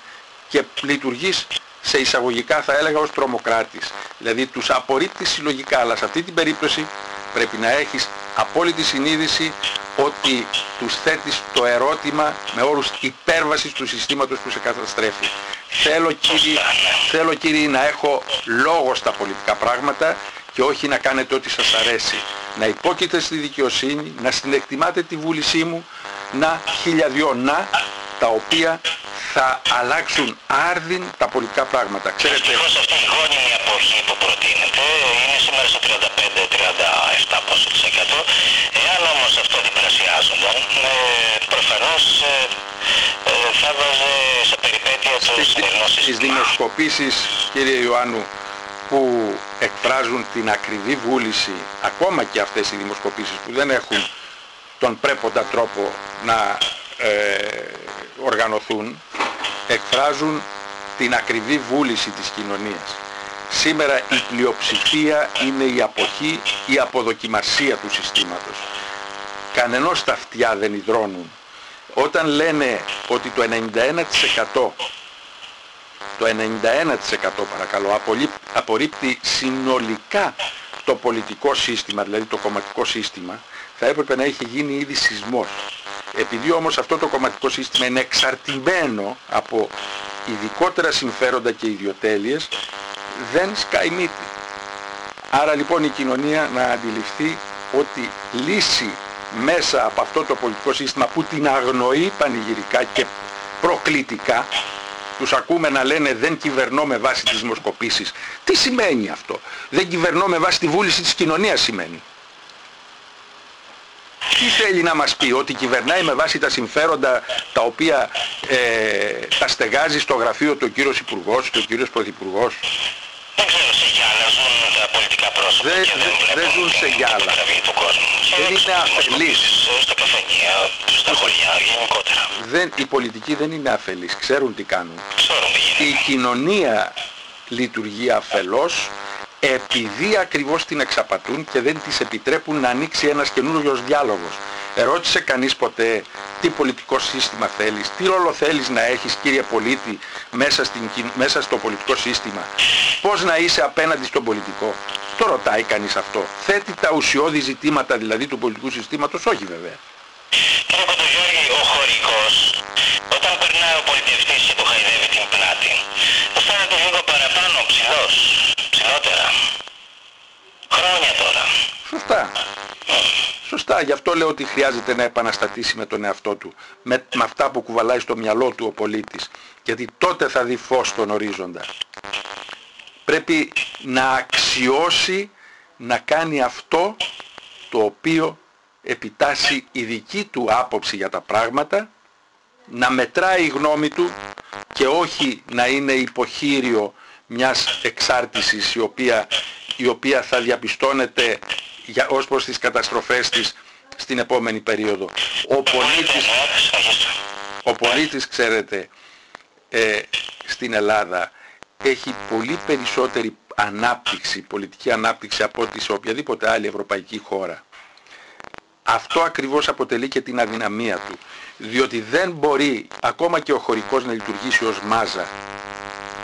και λειτουργείς σε εισαγωγικά θα έλεγα ως τρομοκράτης. Δηλαδή τους απορρίπτεις συλλογικά, αλλά σε αυτή την περίπτωση πρέπει να έχεις απόλυτη συνείδηση ότι τους θέτεις το ερώτημα με όρους υπέρβασης του συστήματος που σε καταστρέφει. Θέλω κύριοι, θέλω κύριοι να έχω λόγο στα πολιτικά πράγματα και όχι να κάνετε ό,τι σας αρέσει. Να υπόκειται στη δικαιοσύνη, να συνεκτιμάτε τη βούλησή μου, να χιλιαδιό να, τα οποία θα αλλάξουν άρδιν τα πολιτικά πράγματα. Ξέρετε... Ευτυχώς αυτή η γόνιμη αποχή που προτείνεται είναι σήμερα στο 35-37 πόσο της εκατό. Εάν όμως αυτό διπλασιάζονταν, ε, προφανώς ε, ε, θα βάζει σε περιπέτεια το σημερινό σύστημα. Στις δημοσκοπήσεις, κύριε Ιωάννου, που εκφράζουν την ακριβή βούληση, ακόμα και αυτές οι δημοσκοπήσεις που δεν έχουν τον πρέποντα τρόπο να ε, οργανωθούν, εκφράζουν την ακριβή βούληση της κοινωνίας. Σήμερα η πλειοψηφία είναι η αποχή, η αποδοκιμασία του συστήματος. Κανενός τα αυτιά δεν υδρώνουν. Όταν λένε ότι το 91% το 91% παρακαλώ απορρίπτει συνολικά το πολιτικό σύστημα, δηλαδή το κομματικό σύστημα, θα έπρεπε να έχει γίνει ήδη σεισμός. Επειδή όμως αυτό το κομματικό σύστημα είναι εξαρτημένο από ειδικότερα συμφέροντα και ιδιοτέλειες, δεν σκάει μύτη. Άρα λοιπόν η κοινωνία να αντιληφθεί ότι λύση μέσα από αυτό το πολιτικό σύστημα που την αγνοεί πανηγυρικά και προκλητικά τους ακούμε να λένε δεν κυβερνώ με βάση τις δημοσκοπήσεις. Τι σημαίνει αυτό; Δεν κυβερνώ με βάση τη βούληση της κοινωνίας σημαίνει. Τι θέλει να μας πει, ότι κυβερνάει με βάση τα συμφέροντα τα οποία ε, τα στεγάζει στο γραφείο του ο κύριος Υπουργός και ο κύριος Πρωθυπουργός; Δεν ξέρω σε άλλα ζουν τα πολιτικά πρόσωπα Δεν- και δεν δεν- βλέπουν δεν ζουν σε την γυάλα. καταγραφή του κόσμου. Και Δεν είναι στις αφελείς. δημοσκοπήσεις, Στα καφενεία, στα χωριά γενικότερα. Δεν, οι πολιτικοί δεν είναι αφελείς, ξέρουν τι κάνουν. Ξέρουν τι γίνεται. Η κοινωνία λειτουργεί αφελώς επειδή ακριβώς την εξαπατούν και δεν της επιτρέπουν να ανοίξει ένας καινούριος διάλογος. Ερώτησε κανείς ποτέ τι πολιτικό σύστημα θέλεις, τι ρόλο θέλεις να έχεις κύριε πολίτη μέσα, στην, κοι- μέσα στο πολιτικό σύστημα, πώς να είσαι απέναντι στον πολιτικό; Το ρωτάει κανείς αυτό. Θέτει τα ουσιώδη ζητήματα δηλαδή του πολιτικού συστήματος, όχι βέβαια. Κύριε Κοντογιώργη, ο χωρικός, όταν περνάει ο πολιτευτής και του χαϊδεύει την πλάτη, αισθάνεται λίγο παραπάνω ψηλός, ψηλότερα. Χρόνια τώρα. Σωστά. Σωστά. Γι' αυτό λέω ότι χρειάζεται να επαναστατήσει με τον εαυτό του. Με, με αυτά που κουβαλάει στο μυαλό του ο πολίτης. Γιατί τότε θα δει φως στον ορίζοντα. Πρέπει να αξιώσει να κάνει αυτό το οποίο επιτάσσει η δική του άποψη για τα πράγματα, να μετράει η γνώμη του και όχι να είναι υποχείριο μιας εξάρτησης η οποία, η οποία θα διαπιστώνεται για, ως προς τις καταστροφές της στην επόμενη περίοδο. Ο πολίτης, Ναι, συνεχίστε. ο πολίτης ξέρετε, ε, στην Ελλάδα έχει πολύ περισσότερη ανάπτυξη, πολιτική ανάπτυξη από ό,τι σε οποιαδήποτε άλλη ευρωπαϊκή χώρα. Αυτό ακριβώς αποτελεί και την αδυναμία του. Διότι δεν μπορεί ακόμα και ο χωρικός να λειτουργήσει ως μάζα.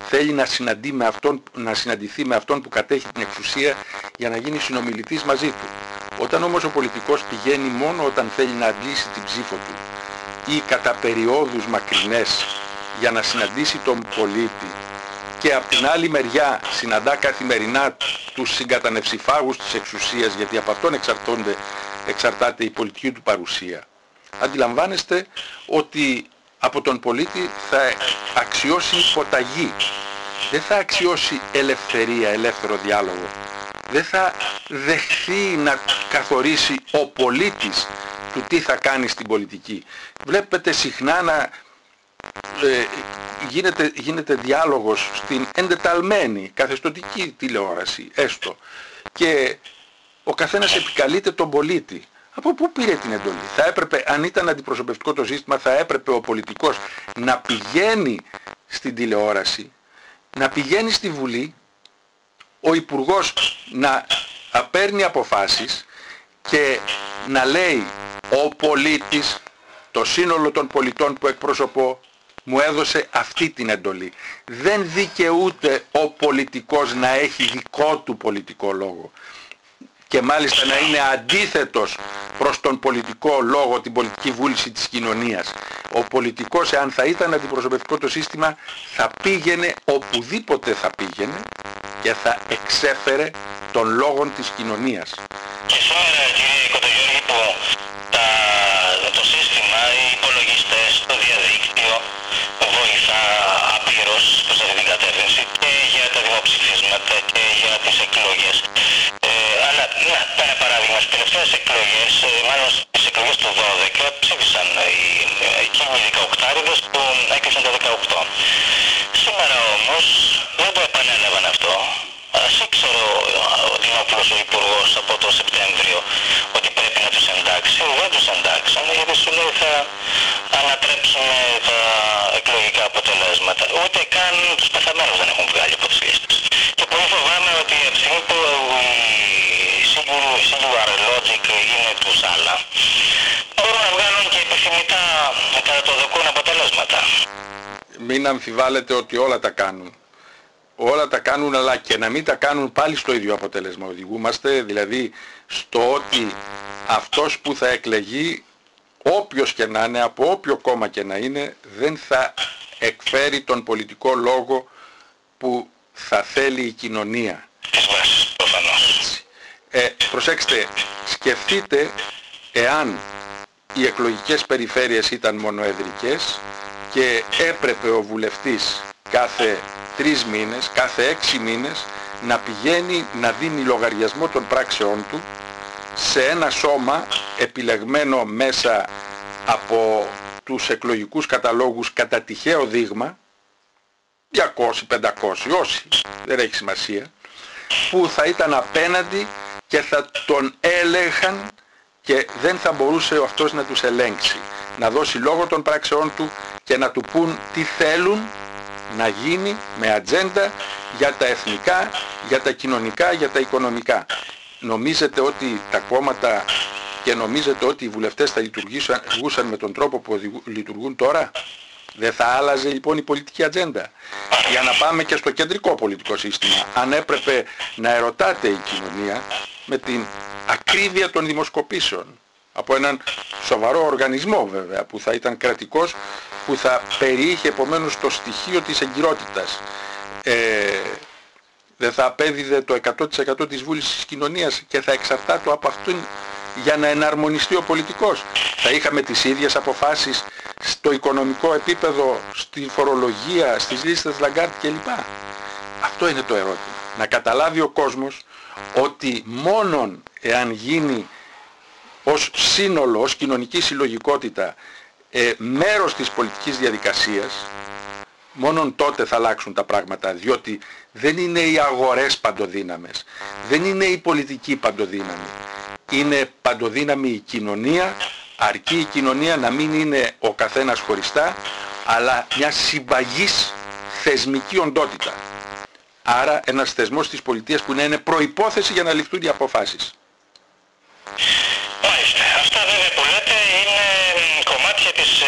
Θέλει να, συναντεί με αυτόν, να συναντηθεί με αυτόν που κατέχει την εξουσία για να γίνει συνομιλητής μαζί του. Όταν όμως ο πολιτικός πηγαίνει μόνο όταν θέλει να αντλήσει την ψήφο του ή κατά περιόδους μακρινές για να συναντήσει τον πολίτη και από την άλλη μεριά συναντά καθημερινά τους συγκατανευσιφάγους της εξουσίας γιατί από αυτόν εξαρτώνται, εξαρτάται η πολιτική του παρουσία. Αντιλαμβάνεστε ότι από τον πολίτη θα αξιώσει υποταγή. Δεν θα αξιώσει ελευθερία, ελεύθερο διάλογο. Δεν θα δεχθεί να καθορίσει ο πολίτης του τι θα κάνει στην πολιτική. Βλέπετε συχνά να ε, γίνεται, γίνεται διάλογος στην εντεταλμένη καθεστωτική τηλεόραση έστω και ο καθένας επικαλείται τον πολίτη. Από πού πήρε την εντολή; Θα έπρεπε, αν ήταν αντιπροσωπευτικό το σύστημα, θα έπρεπε ο πολιτικός να πηγαίνει στην τηλεόραση, να πηγαίνει στη Βουλή, ο Υπουργός να παίρνει αποφάσεις και να λέει ο πολίτης, το σύνολο των πολιτών που εκπροσωπώ, μου έδωσε αυτή την εντολή. Δεν δικαιούται ο πολιτικός να έχει δικό του πολιτικό λόγο και μάλιστα να είναι αντίθετος προς τον πολιτικό λόγο, την πολιτική βούληση της κοινωνίας. Ο πολιτικός, εάν θα ήταν αντιπροσωπευτικό το σύστημα, θα πήγαινε οπουδήποτε θα πήγαινε και θα εξέφερε των λόγων της κοινωνίας. Και σήμερα κύριε Κοντογιώργη που τα, το σύστημα, οι υπολογιστές, το διαδίκτυο βοηθά απείρως προς αυτή την κατεύθυνση και για τα δημοψηφίσματα και για τις εκλογές. Ε, αλλά να, ένα παράδειγμα, στις τελευταίες εκλογές, ε, μάλλον στις εκλογές του 12 ψήφισαν οι, εκείνοι οι 18 που έκλεισαν τα 18. Σήμερα όμως δεν το επανέλαβαν αυτό. Ας ήξερε ο, ο Δημόπουλος ο Υπουργός από το Σεπτέμβριο ότι πρέπει να τους εντάξει. Δεν τους εντάξαν γιατί σου λέει θα ανατρέψουμε τα εκλογικά αποτελέσματα. Ούτε καν τους πεθαμένους δεν έχουν βγάλει από τις λίστες. Και πολύ φοβάμαι ότι από τη στιγμή που η singular- singular logic είναι τους άλλα μπορούν να βγάλουν και επιθυμητά κατά το δοκούν αποτελέσματα. Μην αμφιβάλλετε ότι όλα τα κάνουν. Όλα τα κάνουν αλλά και να μην τα κάνουν πάλι στο ίδιο αποτέλεσμα. Οδηγούμαστε δηλαδή στο ότι αυτός που θα εκλεγεί όποιος και να είναι, από όποιο κόμμα και να είναι, δεν θα εκφέρει τον πολιτικό λόγο που θα θέλει η κοινωνία. Τις βάσεις προφανώς. Ε, προσέξτε, σκεφτείτε εάν οι εκλογικές περιφέρειες ήταν μονοεδρικές και έπρεπε ο βουλευτής κάθε τρεις μήνες, κάθε έξι μήνες να πηγαίνει να δίνει λογαριασμό των πράξεών του σε ένα σώμα επιλεγμένο μέσα από τους εκλογικούς καταλόγους κατά τυχαίο δείγμα 200, 500, όσοι, δεν έχει σημασία που θα ήταν απέναντι και θα τον έλεγχαν και δεν θα μπορούσε ο αυτός να τους ελέγξει. Να δώσει λόγο των πράξεών του και να του πούν τι θέλουν να γίνει με ατζέντα για τα εθνικά, για τα κοινωνικά, για τα οικονομικά. Νομίζετε ότι τα κόμματα και νομίζετε ότι οι βουλευτές θα λειτουργούσαν με τον τρόπο που λειτουργούν τώρα; Δεν θα άλλαζε λοιπόν η πολιτική ατζέντα. Για να πάμε και στο κεντρικό πολιτικό σύστημα. Αν έπρεπε να ερωτάτε η κοινωνία με την ακρίβεια των δημοσκοπήσεων από έναν σοβαρό οργανισμό βέβαια που θα ήταν κρατικός που θα περιείχε επομένως το στοιχείο της εγκυρότητας ε, δεν θα απέδιδε το 100% της βούλησης της κοινωνίας και θα εξαρτάται από αυτόν για να εναρμονιστεί ο πολιτικός. Θα είχαμε τις ίδιες αποφάσεις στο οικονομικό επίπεδο, στη φορολογία, στις λίστες Λαγκάρντ κλπ. Αυτό είναι το ερώτημα. Να καταλάβει ο κόσμος ότι μόνον εάν γίνει ως σύνολο, ως κοινωνική συλλογικότητα ε, μέρος της πολιτικής διαδικασίας, μόνον τότε θα αλλάξουν τα πράγματα, διότι δεν είναι οι αγορές παντοδύναμες, δεν είναι η πολιτική παντοδύναμη, είναι παντοδύναμη η κοινωνία, αρκεί η κοινωνία να μην είναι ο καθένας χωριστά, αλλά μια συμπαγής θεσμική οντότητα. Άρα ένας θεσμός της πολιτείας που να είναι προϋπόθεση για να ληφθούν οι αποφάσεις. Μάλιστα. Αυτά βέβαια που λέτε είναι κομμάτια της ε,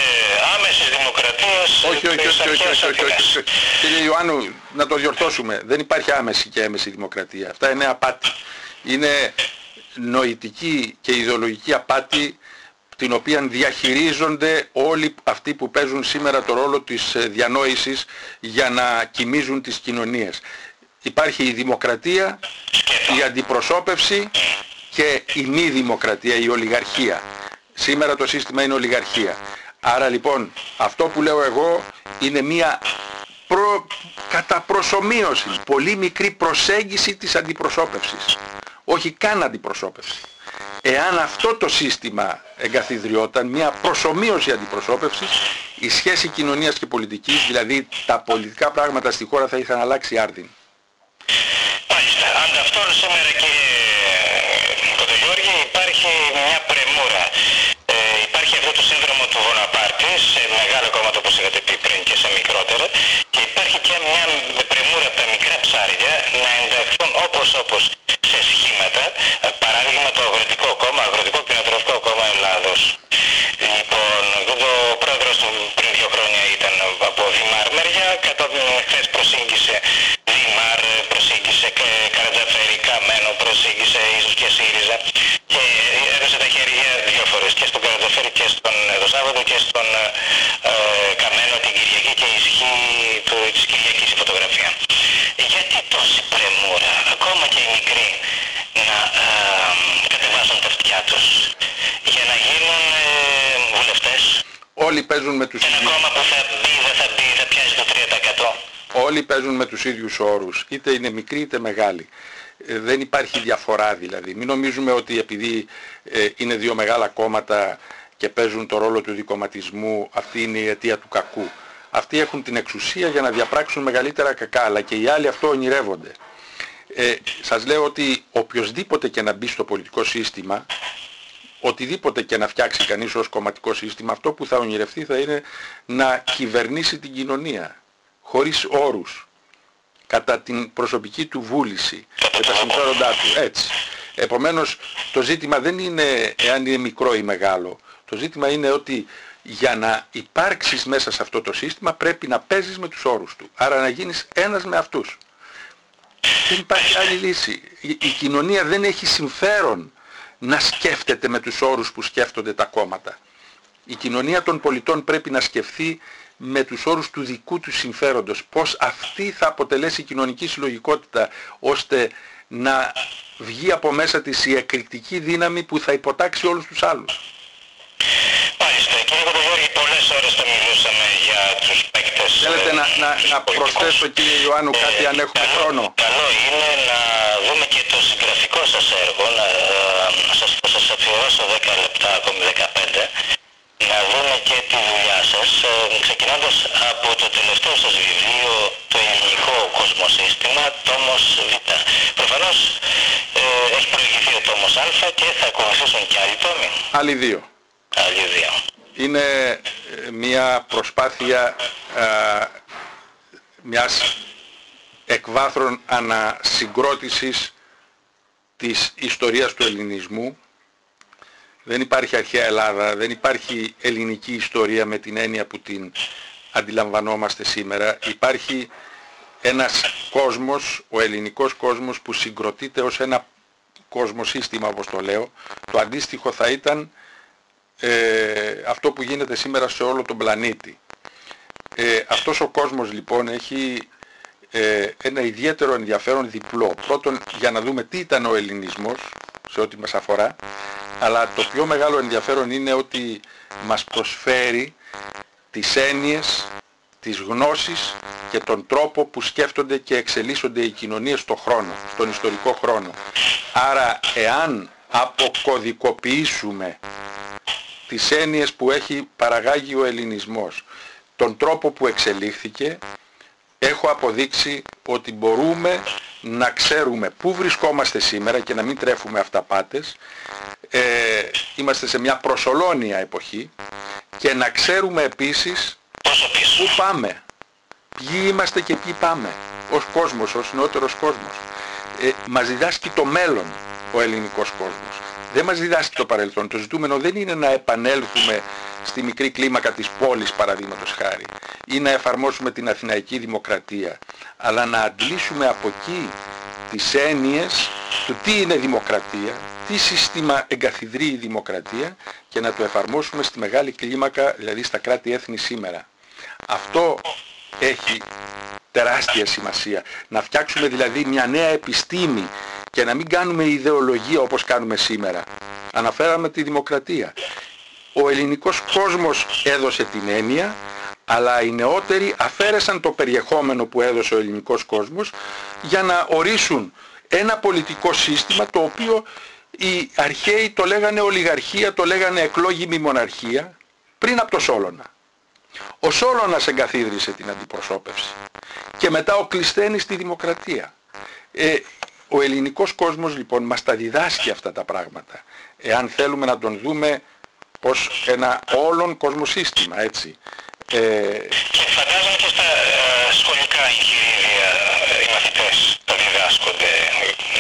άμεσης δημοκρατίας όχι, όχι, όχι, όχι, όχι, όχι, όχι. Κύριε Ιωάννου, να το διορθώσουμε. Δεν υπάρχει άμεση και έμεση δημοκρατία. Αυτά είναι απάτη. Είναι νοητική και ιδεολογική απάτη την οποία διαχειρίζονται όλοι αυτοί που παίζουν σήμερα το ρόλο της ε, διανόησης για να κοιμίζουν τις κοινωνίες. Υπάρχει η δημοκρατία, η αντιπροσώπευση και η μη δημοκρατία, η ολιγαρχία. Σήμερα το σύστημα είναι ολιγαρχία. Άρα λοιπόν αυτό που λέω εγώ είναι μια προ... κατά προσωμείωση, πολύ μικρή προσέγγιση της αντιπροσώπευσης. Όχι καν αντιπροσώπευση. Εάν αυτό το σύστημα εγκαθιδρυόταν, μια προσωμείωση αντιπροσώπευσης, η σχέση κοινωνίας και πολιτικής, δηλαδή τα πολιτικά πράγματα στη χώρα θα είχαν αλλάξει άρδιν. Μάλιστα. Ανταυτόν σήμερα και υπάρχει μια πρεμούρα. Ε, υπάρχει αυτό το σύνδρομο του Βοναπάρτη σε μεγάλο κόμματα όπως είχατε πει πριν και σε μικρότερα και υπάρχει και μια πρεμούρα από τα μικρά ψάρια να ενταχθούν όπως όπως σε σχήματα, ε, παράδειγμα το Αγροτικό Κόμμα, Αγροτικό Κτηνοτροφικό Κόμμα Ελλάδος. Σάββατο και στον ε, Καμένο την Κυριακή και ισχύει του, της Κυριακής η φωτογραφία. Γιατί τόση πρεμούρα, ακόμα και οι μικροί, να ε, κατεβάσουν τα αυτιά τους για να γίνουν ε, βουλευτές; Όλοι παίζουν με τους Ένα κόμμα που θα μπει, δεν θα μπει, θα πιάσει το 3%. Όλοι παίζουν με τους ίδιους όρους, είτε είναι μικροί είτε μεγάλοι. Ε, δεν υπάρχει διαφορά δηλαδή. Μην νομίζουμε ότι επειδή ε, είναι δύο μεγάλα κόμματα και παίζουν το ρόλο του δικοματισμού, αυτή είναι η αιτία του κακού. Αυτοί έχουν την εξουσία για να διαπράξουν μεγαλύτερα κακά, αλλά και οι άλλοι αυτό ονειρεύονται. Ε, σας λέω ότι οποιοδήποτε και να μπει στο πολιτικό σύστημα, οτιδήποτε και να φτιάξει κανείς ως κομματικό σύστημα, αυτό που θα ονειρευτεί θα είναι να κυβερνήσει την κοινωνία, χωρίς όρους, κατά την προσωπική του βούληση και τα συμφέροντά του. Έτσι. Επομένως το ζήτημα δεν είναι εάν είναι μικρό ή μεγάλο. Το ζήτημα είναι ότι για να υπάρξεις μέσα σε αυτό το σύστημα πρέπει να παίζεις με τους όρους του. Άρα να γίνεις ένας με αυτούς. Δεν υπάρχει άλλη λύση. Η, κοινωνία δεν έχει συμφέρον να σκέφτεται με τους όρους που σκέφτονται τα κόμματα. Η κοινωνία των πολιτών πρέπει να σκεφτεί με τους όρους του δικού του συμφέροντος. Πώς αυτή θα αποτελέσει κοινωνική συλλογικότητα ώστε να βγει από μέσα της η εκρηκτική δύναμη που θα υποτάξει όλους τους άλλους. Μάλιστα. Κύριε Κοντογιώργη, πολλές ώρες θα μιλούσαμε για τους παίκτες. Θέλετε να, να, να προσθέσω κύριε Ιωάννου κάτι αν έχουμε καλό, χρόνο; Καλό είναι να δούμε και το συγγραφικό σας έργο, να, να σας, σας αφιερώσω 10 λεπτά, ακόμη 15, να δούμε και τη δουλειά σας, ε, ξεκινώντας από το τελευταίο σας βιβλίο, το ελληνικό κοσμοσύστημα, τόμος Β. Προφανώς ε, έχει προηγηθεί ο τόμος Α και θα ακολουθήσουν και άλλοι τόμοι. Άλλοι δύο. Άλλοι δύο. Είναι ε, μια προσπάθεια α, μιας εκβάθρων ανασυγκρότησης της ιστορίας του ελληνισμού. Δεν υπάρχει αρχαία Ελλάδα, δεν υπάρχει ελληνική ιστορία με την έννοια που την αντιλαμβανόμαστε σήμερα. Υπάρχει ένας κόσμος, ο ελληνικός κόσμος που συγκροτείται ως ένα σύστημα όπως το λέω. Το αντίστοιχο θα ήταν ε, αυτό που γίνεται σήμερα σε όλο τον πλανήτη. Ε, αυτός ο κόσμος λοιπόν έχει ε, ένα ιδιαίτερο ενδιαφέρον διπλό. Πρώτον για να δούμε τι ήταν ο ελληνισμός σε ό,τι μας αφορά, αλλά το πιο μεγάλο ενδιαφέρον είναι ότι μας προσφέρει τις έννοιες, τις γνώσεις και τον τρόπο που σκέφτονται και εξελίσσονται οι κοινωνίες στον χρόνο, στον ιστορικό χρόνο. Άρα εάν αποκωδικοποιήσουμε τις έννοιες που έχει παραγάγει ο ελληνισμός, τον τρόπο που εξελίχθηκε, έχω αποδείξει ότι μπορούμε να ξέρουμε πού βρισκόμαστε σήμερα και να μην τρέφουμε αυταπάτες. Ε, είμαστε σε μια προσωλώνια εποχή και να ξέρουμε επίσης πού πάμε. Ποιοι είμαστε και ποιοι πάμε. Ως κόσμος, ως νεότερος κόσμος. Ε, μας διδάσκει το μέλλον ο ελληνικός κόσμος. Δεν μας διδάσκει το παρελθόν. Το ζητούμενο δεν είναι να επανέλθουμε στη μικρή κλίμακα της πόλης παραδείγματος χάρη ή να εφαρμόσουμε την Αθηναϊκή Δημοκρατία αλλά να αντλήσουμε από εκεί τις έννοιες του τι είναι δημοκρατία, τι σύστημα εγκαθιδρεί η δημοκρατία και να το εφαρμόσουμε στη μεγάλη κλίμακα, δηλαδή στα κράτη-έθνη σήμερα. Αυτό έχει τεράστια σημασία. Να φτιάξουμε δηλαδή μια νέα επιστήμη και να μην κάνουμε ιδεολογία όπως κάνουμε σήμερα. Αναφέραμε τη δημοκρατία. Ο ελληνικός κόσμος έδωσε την έννοια, αλλά οι νεότεροι αφαίρεσαν το περιεχόμενο που έδωσε ο ελληνικός κόσμος για να ορίσουν ένα πολιτικό σύστημα το οποίο οι αρχαίοι το λέγανε ολιγαρχία, το λέγανε εκλόγιμη μοναρχία πριν από το Σόλωνα. Ο Σόλωνας εγκαθίδρυσε την αντιπροσώπευση και μετά ο Κλεισθένης τη δημοκρατία. Ε, ο ελληνικός κόσμος λοιπόν μας τα διδάσκει αυτά τα πράγματα. Εάν θέλουμε να τον δούμε ως ένα όλον κοσμοσύστημα, έτσι. Ε... Και φαντάζομαι και στα ε, σχολικά εγχειρίδια ε, οι μαθητές τα διδάσκονται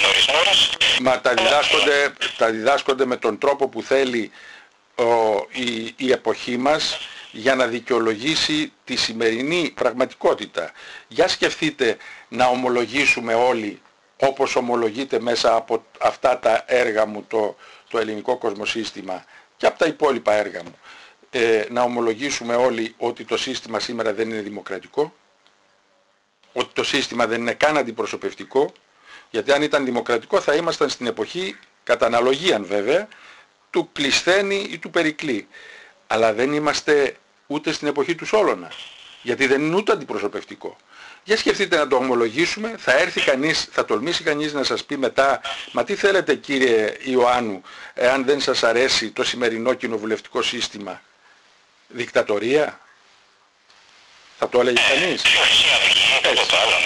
νωρίς νωρίς. Μα τα διδάσκονται, τα διδάσκονται με τον τρόπο που θέλει ο, η, η εποχή μας για να δικαιολογήσει τη σημερινή πραγματικότητα. Για σκεφτείτε να ομολογήσουμε όλοι όπως ομολογείται μέσα από αυτά τα έργα μου το, το ελληνικό κοσμοσύστημα και από τα υπόλοιπα έργα μου. Ε, να ομολογήσουμε όλοι ότι το σύστημα σήμερα δεν είναι δημοκρατικό ότι το σύστημα δεν είναι καν αντιπροσωπευτικό γιατί αν ήταν δημοκρατικό θα ήμασταν στην εποχή κατά αναλογία βέβαια του Κλεισθένη ή του Περικλή. Αλλά δεν είμαστε ούτε στην εποχή του Σόλωνας γιατί δεν είναι ούτε αντιπροσωπευτικό για σκεφτείτε να το ομολογήσουμε, θα έρθει κανείς, θα τολμήσει κανείς να σας πει μετά «Μα τι θέλετε κύριε Ιωάννου, εάν δεν σας αρέσει το σημερινό κοινοβουλευτικό σύστημα, δικτατορία» Θα το έλεγε κανείς.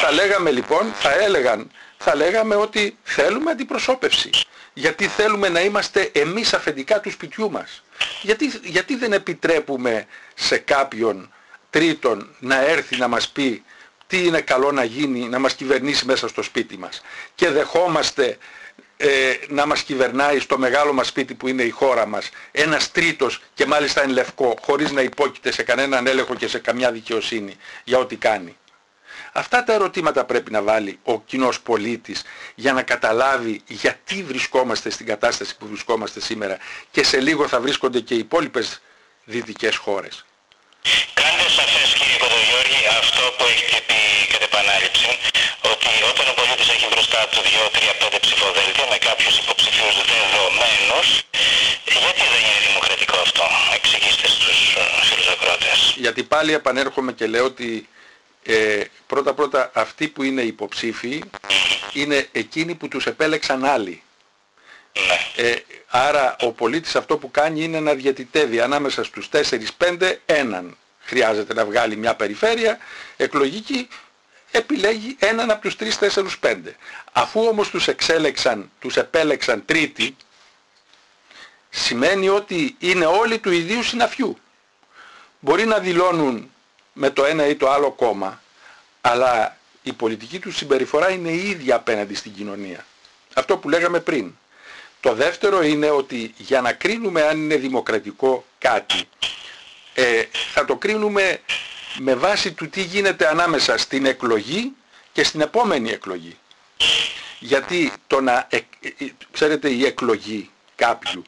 Θα λέγαμε λοιπόν, θα έλεγαν, θα λέγαμε ότι θέλουμε αντιπροσώπευση. Γιατί θέλουμε να είμαστε εμείς αφεντικά του σπιτιού μας. Γιατί, γιατί δεν επιτρέπουμε σε κάποιον τρίτον να έρθει να μας πει τι είναι καλό να γίνει, να μας κυβερνήσει μέσα στο σπίτι μας. Και δεχόμαστε ε, να μας κυβερνάει στο μεγάλο μας σπίτι που είναι η χώρα μας ένας τρίτος και μάλιστα εν λευκό χωρίς να υπόκειται σε κανέναν έλεγχο και σε καμιά δικαιοσύνη για ό,τι κάνει. Αυτά τα ερωτήματα πρέπει να βάλει ο κοινός πολίτης για να καταλάβει γιατί βρισκόμαστε στην κατάσταση που βρισκόμαστε σήμερα και σε λίγο θα βρίσκονται και οι υπόλοιπες δυτικές χώρες. Κάντε σαφές κύριε Κοδογιώργη αυτό που έχετε πει κατά επανάληψη ότι όταν ο πολίτης έχει μπροστά του 2-3-5 ψηφοδέλτια με κάποιους υποψηφίους δεδομένους γιατί δεν είναι δημοκρατικό αυτό, εξηγήστε στους φίλους ακρότες. Γιατί πάλι επανέρχομαι και λέω ότι ε, πρώτα πρώτα αυτοί που είναι υποψήφοι είναι εκείνοι που τους επέλεξαν άλλοι. Ναι. Ε, άρα ο πολίτης αυτό που κάνει είναι να διατητεύει ανάμεσα στους 4-5 έναν χρειάζεται να βγάλει μια περιφέρεια εκλογική, επιλέγει έναν από τους τρεις, τέσσερους, πέντε. Αφού όμως τους εξέλεξαν, τους επέλεξαν τρίτη, σημαίνει ότι είναι όλοι του ιδίου συναφιού. Μπορεί να δηλώνουν με το ένα ή το άλλο κόμμα, αλλά η πολιτική του συμπεριφορά είναι η ίδια απέναντι στην κοινωνία. Αυτό που λέγαμε πριν. Το δεύτερο είναι ότι για να κρίνουμε αν είναι δημοκρατικό κάτι, ε, θα το κρίνουμε με βάση του τι γίνεται ανάμεσα στην εκλογή και στην επόμενη εκλογή. Γιατί το να, ε, ε, ξέρετε η εκλογή κάποιου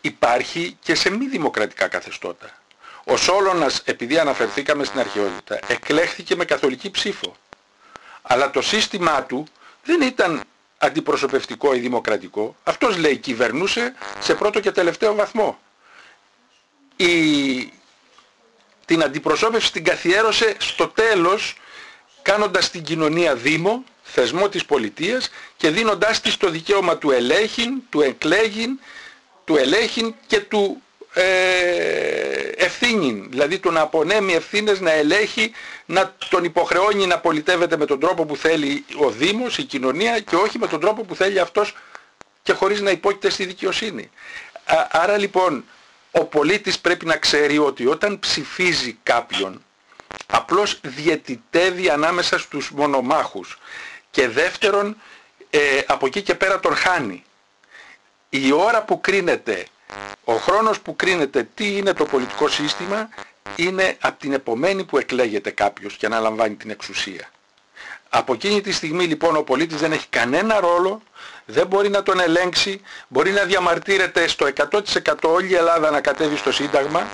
υπάρχει και σε μη δημοκρατικά καθεστώτα. Ο Σόλωνας, επειδή αναφερθήκαμε στην αρχαιότητα, εκλέχθηκε με καθολική ψήφο. Αλλά το σύστημά του δεν ήταν αντιπροσωπευτικό ή δημοκρατικό. Αυτός λέει κυβερνούσε σε πρώτο και τελευταίο βαθμό. Η... Την αντιπροσώπευση την καθιέρωσε στο τέλος κάνοντας την κοινωνία δήμο, θεσμό της πολιτείας και δίνοντάς της το δικαίωμα του ελέγχην, του εκλέγην, του ελέγχην και του ε, ευθύνη, δηλαδή του να απονέμει ευθύνες, να ελέγχει, να τον υποχρεώνει να πολιτεύεται με τον τρόπο που θέλει ο Δήμος, η κοινωνία και όχι με τον τρόπο που θέλει αυτός και χωρίς να υπόκειται στη δικαιοσύνη. άρα λοιπόν ο πολίτης πρέπει να ξέρει ότι όταν ψηφίζει κάποιον απλώς διαιτητεύει ανάμεσα στους μονομάχους και δεύτερον ε, από εκεί και πέρα τον χάνει. Η ώρα που κρίνεται ο χρόνος που κρίνεται τι είναι το πολιτικό σύστημα είναι από την επομένη που εκλέγεται κάποιος και αναλαμβάνει την εξουσία. Από εκείνη τη στιγμή λοιπόν ο πολίτης δεν έχει κανένα ρόλο, δεν μπορεί να τον ελέγξει, μπορεί να διαμαρτύρεται στο 100% όλη η Ελλάδα να κατέβει στο Σύνταγμα,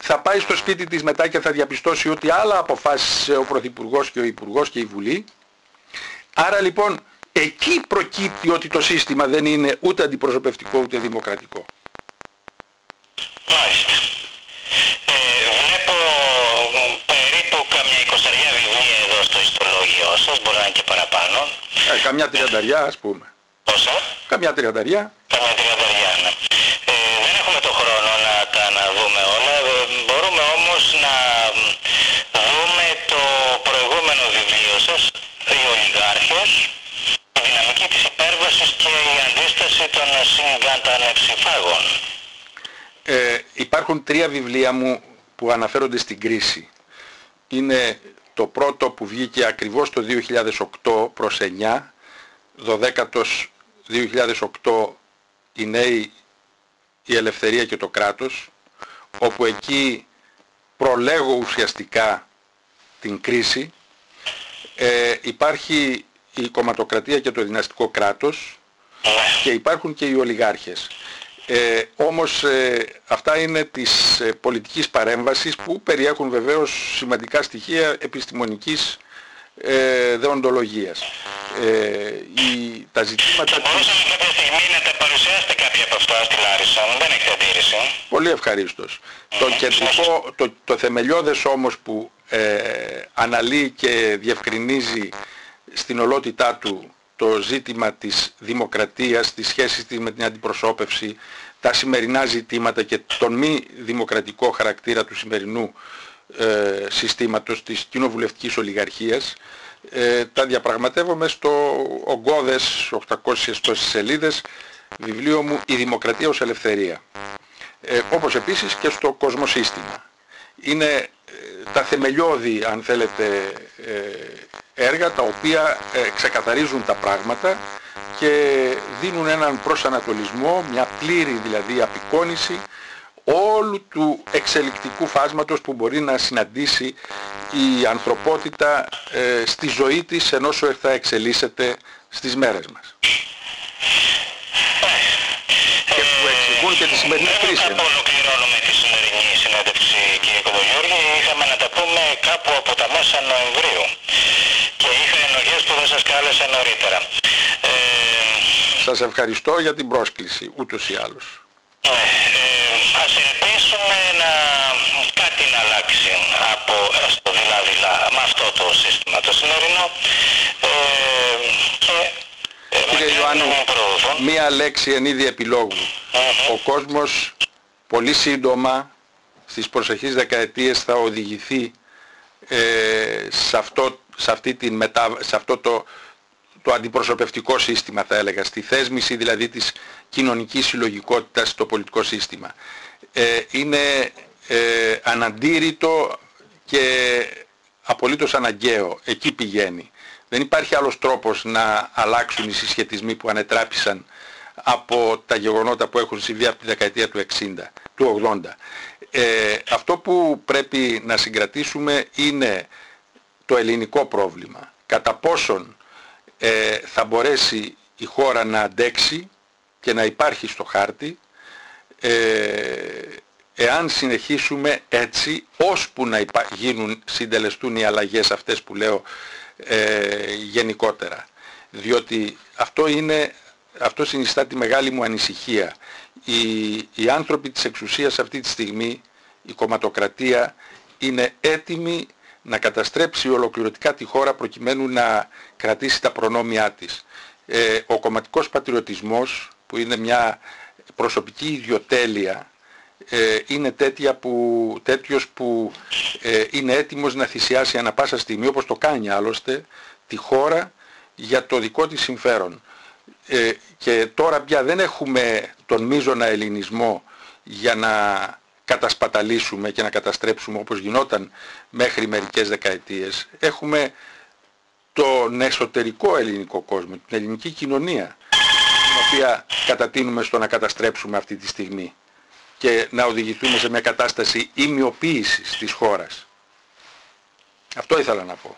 θα πάει στο σπίτι της μετά και θα διαπιστώσει ότι άλλα αποφάσισε ο Πρωθυπουργός και ο Υπουργός και η Βουλή. Άρα λοιπόν εκεί προκύπτει ότι το σύστημα δεν είναι ούτε αντιπροσωπευτικό ούτε δημοκρατικό. Μάλιστα. Ιστολόγιο σας, μπορεί να είναι και παραπάνω. Ε, καμιά τριανταριά ας πούμε. Πόσα; Καμιά τριανταριά. Καμιά τριανταριά, ναι. Ε, δεν έχουμε το χρόνο να τα αναδούμε όλα. Ε, μπορούμε όμως να δούμε το προηγούμενο βιβλίο σας, «Οι Ολιγάρχες», η δυναμική της υπέρβασης και η αντίσταση των συγκατανεψηφάγων. Ε, υπάρχουν τρία βιβλία μου που αναφέρονται στην κρίση. Είναι το πρώτο που βγήκε ακριβώς το 2008 προς 9, 12ος 2008 η νέη η ελευθερία και το κράτος, όπου εκεί προλέγω ουσιαστικά την κρίση. Ε, υπάρχει η κομματοκρατία και το δυναστικό κράτος και υπάρχουν και οι ολιγάρχες. Ε, όμως ε, αυτά είναι της ε, πολιτικής παρέμβασης που περιέχουν βεβαίως σημαντικά στοιχεία επιστημονικής ε, δεοντολογίας. Ε, η, τα ζητήματα... Μπορούσαμε κάποια στιγμή να τα παρουσιάσετε κάποια από αυτά στη Λάρισα, δεν έχετε αντίρρηση. Πολύ ευχαρίστως. Το κεντρικό, το, το θεμελιώδες όμως που ε, αναλύει και διευκρινίζει στην ολότητά του το ζήτημα της δημοκρατίας, της σχέσης της με την αντιπροσώπευση, τα σημερινά ζητήματα και τον μη δημοκρατικό χαρακτήρα του σημερινού ε, συστήματος της κοινοβουλευτικής ολιγαρχίας, ε, τα διαπραγματεύομαι στο ογκώδες 800 τόσες σελίδες βιβλίο μου «Η Δημοκρατία ως Ελευθερία». Ε, όπως επίσης και στο κοσμοσύστημα. Είναι ε, τα θεμελιώδη, αν θέλετε, ε, έργα τα οποία ε, ξεκαθαρίζουν τα πράγματα και δίνουν έναν προσανατολισμό, μια πλήρη δηλαδή απεικόνηση όλου του εξελικτικού φάσματος που μπορεί να συναντήσει η ανθρωπότητα ε, στη ζωή της ενώ θα εξελίσσεται στις μέρες μας. Και που εξηγούν και τη σημερινή κρίση. Ολοκληρώνουμε τη σημερινή συνέντευξη κύριε Κοντογιώργη. Είχαμε να τα πούμε κάπου από τα μέσα Νοεμβρίου και είχα ενοχές που δεν σας κάλεσα νωρίτερα. Ε, σας ευχαριστώ για την πρόσκληση, ούτως ή άλλως. Ναι, ε, ας ελπίσουμε να κάτι να αλλάξει από στο δειλά-δειλά με αυτό το σύστημα το σημερινό ε, και ε, Κύριε Ιωάννου, μία λέξη εν είδη επιλόγου. Ο κόσμος πολύ σύντομα στις προσεχείς δεκαετίες θα οδηγηθεί ε, σε, αυτό, σε, αυτή την μετα... σε αυτό το, το αντιπροσωπευτικό σύστημα θα έλεγα, στη θέσμηση δηλαδή της κοινωνικής συλλογικότητας στο πολιτικό σύστημα. Ε, είναι ε, αναντήρητο και απολύτως αναγκαίο. Εκεί πηγαίνει. Δεν υπάρχει άλλος τρόπος να αλλάξουν οι συσχετισμοί που ανετράπησαν από τα γεγονότα που έχουν συμβεί από τη δεκαετία του 60, του 80. Ε, αυτό που πρέπει να συγκρατήσουμε είναι το ελληνικό πρόβλημα. Κατά πόσον ε, θα μπορέσει η χώρα να αντέξει και να υπάρχει στο χάρτη ε, εάν συνεχίσουμε έτσι ώσπου να γίνουν, συντελεστούν οι αλλαγές αυτές που λέω ε, γενικότερα. Διότι αυτό είναι, αυτό συνιστά τη μεγάλη μου ανησυχία. Οι, οι άνθρωποι της εξουσίας αυτή τη στιγμή, η κομματοκρατία, είναι έτοιμοι να καταστρέψει ολοκληρωτικά τη χώρα προκειμένου να κρατήσει τα προνόμια της. Ε, ο κομματικός πατριωτισμός που είναι μια προσωπική ιδιοτέλεια ε, είναι τέτοια που, τέτοιος που ε, είναι έτοιμος να θυσιάσει ανα πάσα στιγμή όπως το κάνει άλλωστε τη χώρα για το δικό της συμφέρον. Ε, και τώρα πια δεν έχουμε τον μείζωνα ελληνισμό για να κατασπαταλήσουμε και να καταστρέψουμε όπως γινόταν μέχρι μερικές δεκαετίες. Έχουμε τον εσωτερικό ελληνικό κόσμο, την ελληνική κοινωνία, την οποία κατατείνουμε στο να καταστρέψουμε αυτή τη στιγμή και να οδηγηθούμε σε μια κατάσταση ημιοποίησης της χώρας. Αυτό ήθελα να πω.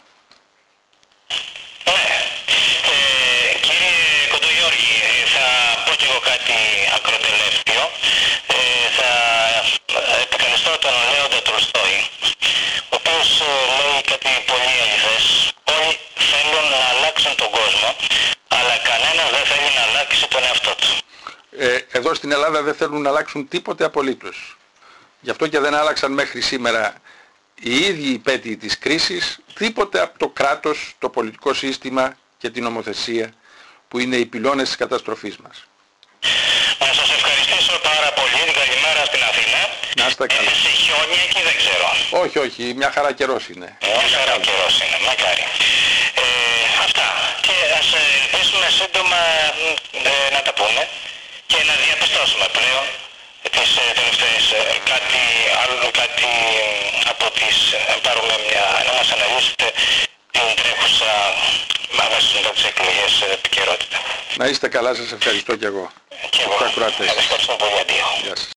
Ε, εδώ στην Ελλάδα δεν θέλουν να αλλάξουν τίποτε απολύτως. Γι' αυτό και δεν άλλαξαν μέχρι σήμερα οι ίδιοι υπέτειοι της κρίσης τίποτε από το κράτος, το πολιτικό σύστημα και την νομοθεσία που είναι οι πυλώνες της καταστροφής μας. Να σας ευχαριστήσω πάρα πολύ. Την καλημέρα στην Αθήνα. Να είστε καλά. σε χιόνια εκεί δεν ξέρω. Όχι, όχι. Μια χαρά καιρός είναι. Μια χαρά καιρός είναι. Μακάρι. Ε, αυτά. Και ας ελπίσουμε σύντομα ε, να τα πούμε και να διαπιστώσουμε πλέον τις ε, τελευταίες ε, κάτι, άλλο, κάτι από τις πάρουμε μια, να μας αναλύσετε την τρέχουσα αμέσως μετά τις εκλογές επικαιρότητα. Να είστε καλά, σας ευχαριστώ και εγώ. Και εγώ. Ευχαριστώ πολύ, αντίο. Γεια σας.